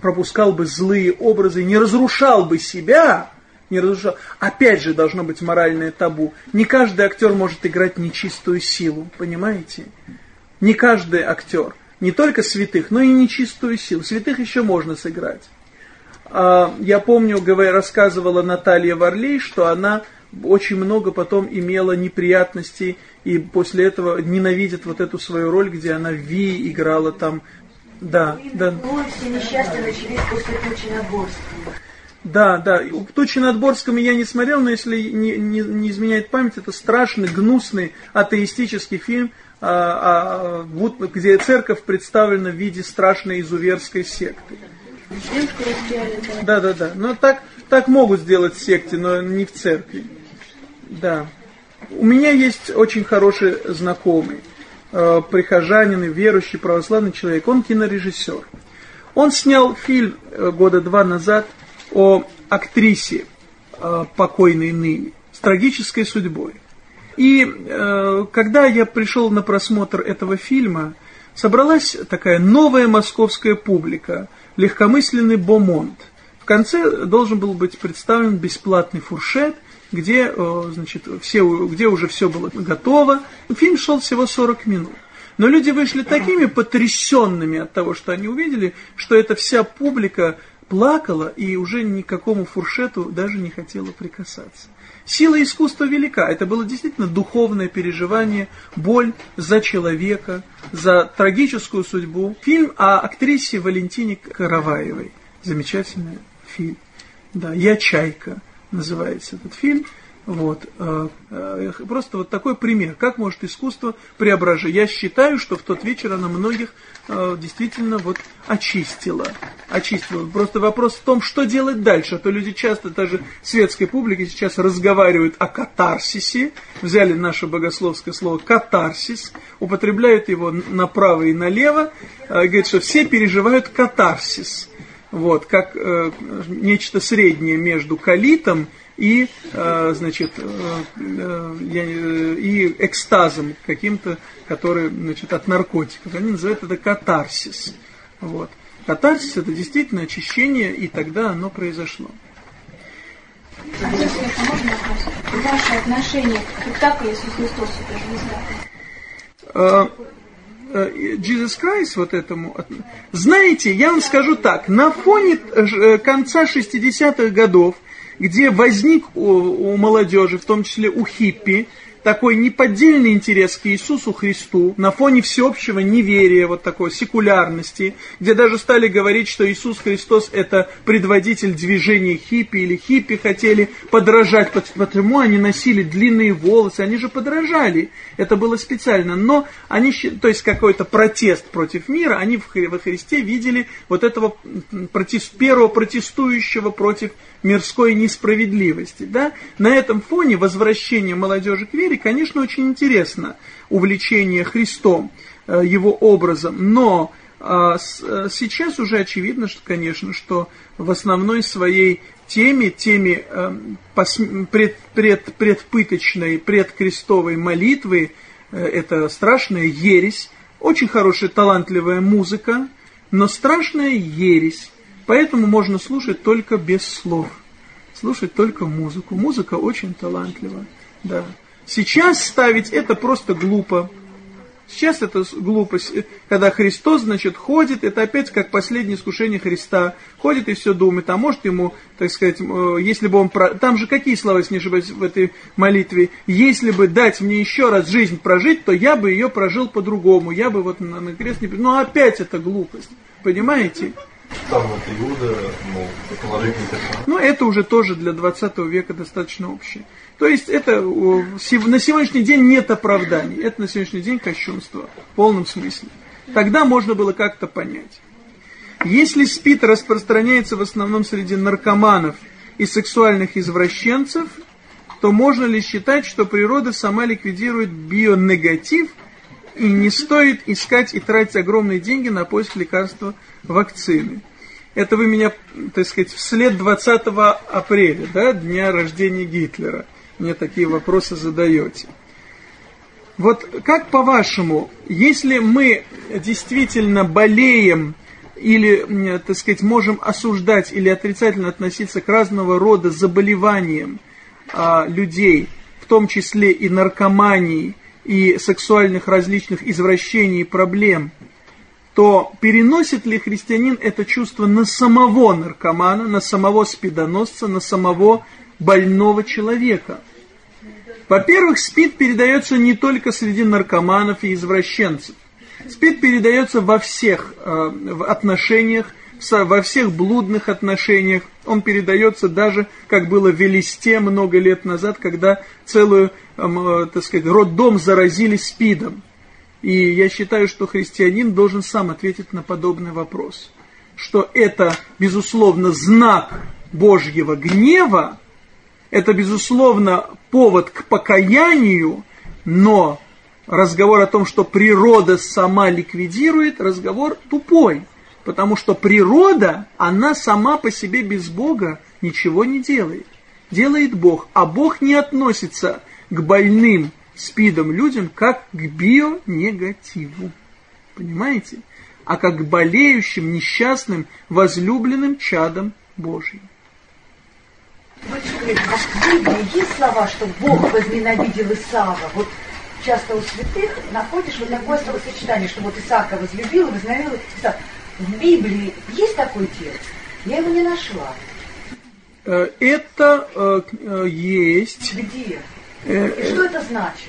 пропускал бы злые образы, не разрушал бы себя, не разрушал. Опять же, должно быть моральное табу. Не каждый актер может играть нечистую силу, понимаете? Не каждый актер, не только святых, но и нечистую силу. Святых еще можно сыграть. А, я помню, рассказывала Наталья Варлей, что она очень много потом имела неприятностей и после этого ненавидит вот эту свою роль, где она Ви играла там Да, да. Все несчастья начались после тучи над Горском. Да, да. «Тучи над Борском» я не смотрел, но если не, не, не изменяет память, это страшный, гнусный, атеистический фильм, а, а, где церковь представлена в виде страшной изуверской секты. Да, да. да. Но так, так могут сделать в секте, но не в церкви. Да. У меня есть очень хороший знакомый, э, прихожанин и верующий православный человек. Он кинорежиссер. Он снял фильм э, года два назад о актрисе э, покойной ныне с трагической судьбой. И э, когда я пришел на просмотр этого фильма, собралась такая новая московская публика, легкомысленный бомонд. В конце должен был быть представлен бесплатный фуршет, где, э, значит, все, где уже все было готово. Фильм шел всего 40 минут. Но люди вышли такими потрясенными от того, что они увидели, что эта вся публика плакала и уже никакому фуршету даже не хотела прикасаться. Сила искусства велика. Это было действительно духовное переживание, боль за человека, за трагическую судьбу. Фильм о актрисе Валентине Караваевой. Замечательный фильм. Да, «Я чайка» называется этот фильм. Вот. э, э, Просто вот такой пример, как может искусство преображать. Я считаю, что в тот вечер она многих э, действительно вот очистила. Очистила. Просто вопрос в том, что делать дальше. А то люди часто, даже светской публики сейчас разговаривают о катарсисе. Взяли наше богословское слово катарсис, употребляют его направо и налево. э, Говорят, что все переживают катарсис. Вот, как э, нечто среднее между калитом и, э, значит, э, э, э, и экстазом каким-то, который, значит, от наркотиков. Они называют это катарсис. Вот. Катарсис это действительно очищение, и тогда оно произошло. Если можно? Ваше отношение к спектаклю Иисус Христос Супер Звезда? Э, Jesus Christ вот этому. Знаете, я вам скажу так, на фоне э, э, конца 60-х годов, где возник у, у молодежи, в том числе у хиппи, такой неподдельный интерес к Иисусу Христу на фоне всеобщего неверия, вот такой секулярности, где даже стали говорить, что Иисус Христос это предводитель движения хиппи, или хиппи хотели подражать, пот- потому они носили длинные волосы, они же подражали, это было специально, но они, то есть какой-то протест против мира, они во Христе видели вот этого протест, первого протестующего против мирской несправедливости. Да? На этом фоне возвращение молодежи к вере, конечно, очень интересно. Увлечение Христом, э, его образом. Но с- э, сейчас уже очевидно, что, конечно, что в основной своей теме, теме э, пос- пред, пред- предпыточной, предкрестовой молитвы, э, это страшная ересь, очень хорошая талантливая музыка, но страшная ересь. Поэтому можно слушать только без слов. Слушать только музыку. Музыка очень талантлива. Да. Сейчас ставить это просто глупо. Сейчас это глупость. Когда Христос, значит, ходит, это опять как последнее искушение Христа. Ходит и все думает, а может ему, так сказать, э, если бы он... Там же какие слова, если не ошибаюсь, в этой молитве? Если бы дать мне еще раз жизнь прожить, то я бы ее прожил по-другому. Я бы вот на, на крест не... Ну опять это глупость. Понимаете? Там вот Иуда, мол, положительный. Но это уже тоже для 20 века достаточно общее. То есть это на сегодняшний день нет оправданий. Это на сегодняшний день кощунство в полном смысле. Тогда можно было как-то понять. Если СПИД распространяется в основном среди наркоманов и сексуальных извращенцев, то можно ли считать, что природа сама ликвидирует бионегатив и не стоит искать и тратить огромные деньги на поиск лекарства вакцины? Это вы меня, так сказать, вслед 20 апреля, да, дня рождения Гитлера, мне такие вопросы задаете. Вот как по-вашему, если мы действительно болеем или, так сказать, можем осуждать или отрицательно относиться к разного рода заболеваниям а, людей, в том числе и наркомании, и сексуальных различных извращений и проблем, то переносит ли христианин это чувство на самого наркомана, на самого спидоносца, на самого больного человека? Во-первых, СПИД передается не только среди наркоманов и извращенцев. Спид передается во всех э, в отношениях, во всех блудных отношениях. Он передается даже, как было в Велисте много лет назад, когда целую, э, так сказать, роддом заразили спидом. И я считаю, что христианин должен сам ответить на подобный вопрос. Что это, безусловно, знак Божьего гнева, это, безусловно, повод к покаянию, но разговор о том, что природа сама ликвидирует, разговор тупой. Потому что природа, она сама по себе без Бога ничего не делает. Делает Бог, а Бог не относится к больным спидом людям как к бионегативу. Понимаете? А как к болеющим, несчастным, возлюбленным чадам Божьим. А в Библии есть слова, что Бог возненавидел Исава? Вот часто у святых находишь вот такое словосочетание, что вот Исаака возлюбил возненавидел Исава. В Библии есть такой текст? Я его не нашла. Э, это э, э, есть. Где? И что это значит?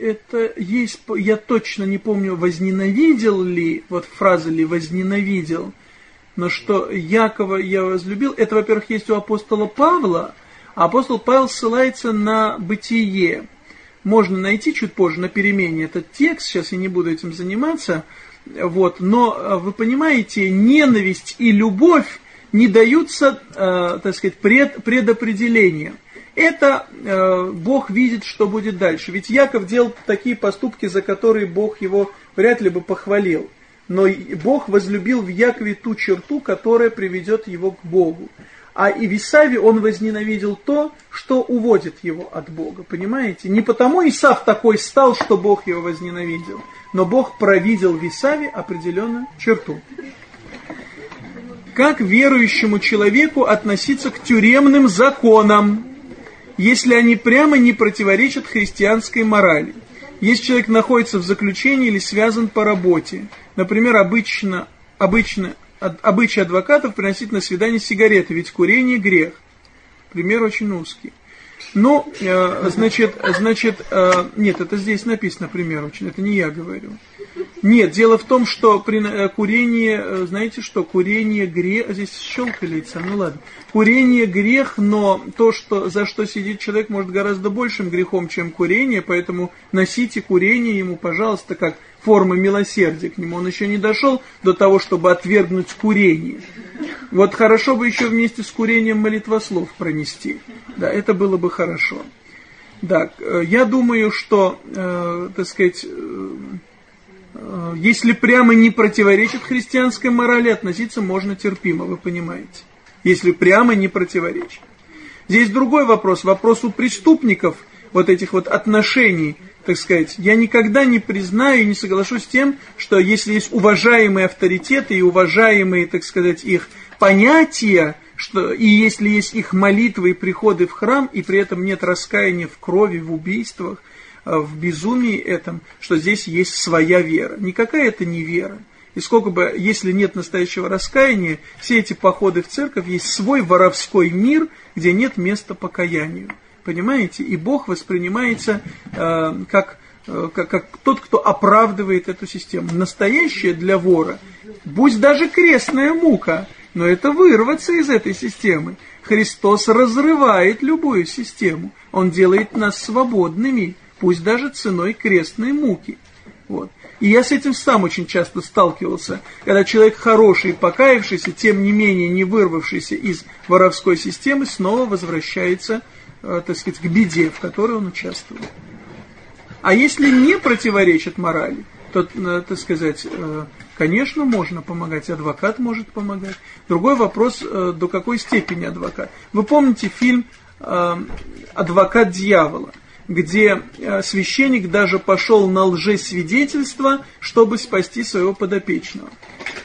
Это есть, я точно не помню, возненавидел ли, вот фраза ли возненавидел, но что Якова я возлюбил, это, во-первых, есть у апостола Павла, а апостол Павел ссылается на бытие. Можно найти чуть позже на перемене этот текст, сейчас я не буду этим заниматься, вот, но э, вы понимаете, ненависть и любовь не даются, э, так сказать, пред, предопределением. Это э, Бог видит, что будет дальше. Ведь Яков делал такие поступки, за которые Бог его вряд ли бы похвалил но Бог возлюбил в Якове ту черту, которая приведет его к Богу. А и в Исаве он возненавидел то, что уводит его от Бога. Понимаете? Не потому Исав такой стал, что Бог его возненавидел, но Бог провидел в Исаве определенную черту. Как верующему человеку относиться к тюремным законам, если они прямо не противоречат христианской морали? Если человек находится в заключении или связан по работе, например, обычно, обычно, обычай адвокатов приносить на свидание сигареты, ведь курение грех. Пример очень узкий. Ну, э, значит, значит, э, нет, это здесь написано, пример очень, это не я говорю. Нет, дело в том, что при э, курении, э, знаете что, курение грех, а здесь щелкается, ну ладно. Курение грех, но то, что, за что сидит человек, может гораздо большим грехом, чем курение, поэтому носите курение ему, пожалуйста, как форма милосердия к нему. Он еще не дошел до того, чтобы отвергнуть курение. Вот хорошо бы еще вместе с курением молитвослов пронести. Да, это было бы хорошо. Да, э, я думаю, что, э, так сказать, Э, если прямо не противоречит христианской морали, относиться можно терпимо, вы понимаете. Если прямо не противоречит. Здесь другой вопрос, вопрос у преступников, вот этих вот отношений, так сказать. Я никогда не признаю и не соглашусь с тем, что если есть уважаемые авторитеты и уважаемые, так сказать, их понятия, что и если есть их молитвы и приходы в храм, и при этом нет раскаяния в крови, в убийствах, Э, в безумии этом, что здесь есть своя вера. Никакая это не вера. И сколько бы, если нет настоящего раскаяния, все эти походы в церковь есть свой воровской мир, где нет места покаянию. Понимаете? И Бог воспринимается э, как, э, как, как тот, кто оправдывает эту систему. Настоящее для вора, пусть даже крестная мука, но это вырваться из этой системы. Христос разрывает любую систему. Он делает нас свободными пусть даже ценой крестной муки. Вот. И я с этим сам очень часто сталкивался, когда человек хороший, покаявшийся, тем не менее не вырвавшийся из воровской системы, снова возвращается, э, так сказать, к беде, в которой он участвовал. А если не противоречит морали, то, э, так сказать, э, конечно, можно помогать, адвокат может помогать. Другой вопрос, э, до какой степени адвокат. Вы помните фильм э, «Адвокат дьявола»? Где э, священник даже пошел на лжесвидетельство, чтобы спасти своего подопечного.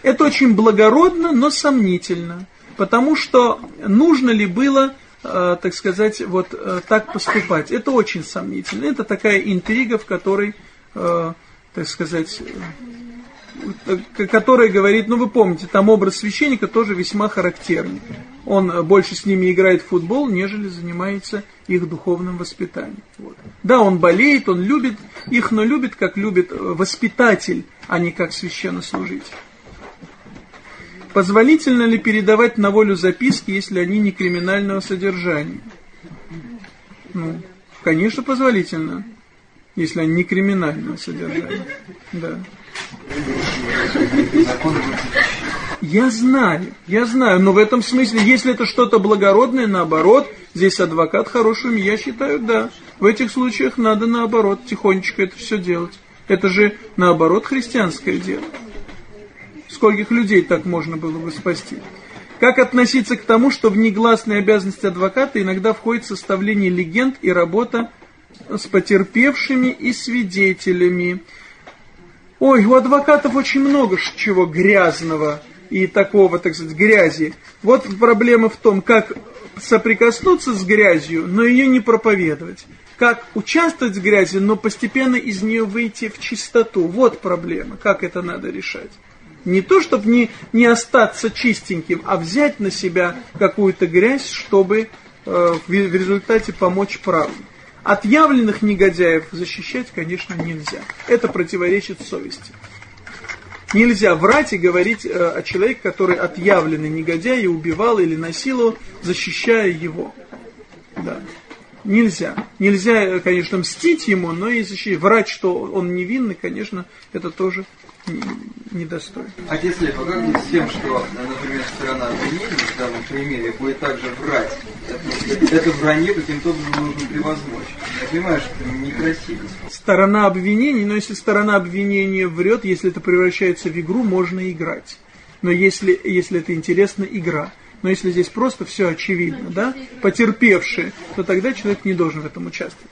Это очень благородно, но сомнительно, потому что нужно ли было, э, так сказать, вот э, так поступать. Это очень сомнительно. Это такая интрига, в которой, так сказать, которая говорит, ну вы помните, там образ священника тоже весьма характерный. Он больше с ними играет в футбол, нежели занимается их духовным воспитанием. Вот. Да, он болеет, он любит их, но любит, как любит воспитатель, а не как священнослужитель. Позволительно ли передавать на волю записки, если они не криминального содержания? Ну, конечно, позволительно, если они не криминального содержания. Да. Я знаю, я знаю, но в этом смысле, если это что-то благородное, наоборот, здесь адвокат хороший, я считаю, да. В этих случаях надо наоборот, тихонечко это все делать. Это же наоборот христианское дело. Скольких людей так можно было бы спасти? Как относиться к тому, что в негласные обязанности адвоката иногда входит составление легенд и работа с потерпевшими и свидетелями? Ой, у адвокатов очень много чего грязного и такого, так сказать, грязи. Вот проблема в том, как соприкоснуться с грязью, но ее не проповедовать. Как участвовать в грязи, но постепенно из нее выйти в чистоту. Вот проблема, как это надо решать. Не то, чтобы не, не остаться чистеньким, а взять на себя какую-то грязь, чтобы э, в, в результате помочь правде. Отъявленных негодяев защищать, конечно, нельзя. Это противоречит совести. Нельзя врать и говорить э, о человеке, который отъявленный негодяй и убивал или насиловал, защищая его. Да. Нельзя. Нельзя, э, конечно, мстить ему, но и защищать. Врать, что он невинный, конечно, это тоже недостоин. Отец Лев, а как быть с тем, что, например, сторона обвинения в данном примере будет также врать? Это, это вранье каким-то образом нужно превозмочь. Я понимаю, что это некрасиво. Сторона обвинений, но если сторона обвинения врет, если это превращается в игру, можно играть. Но если, если это интересно, игра. Но если здесь просто все очевидно, да, потерпевшие, то тогда человек не должен в этом участвовать.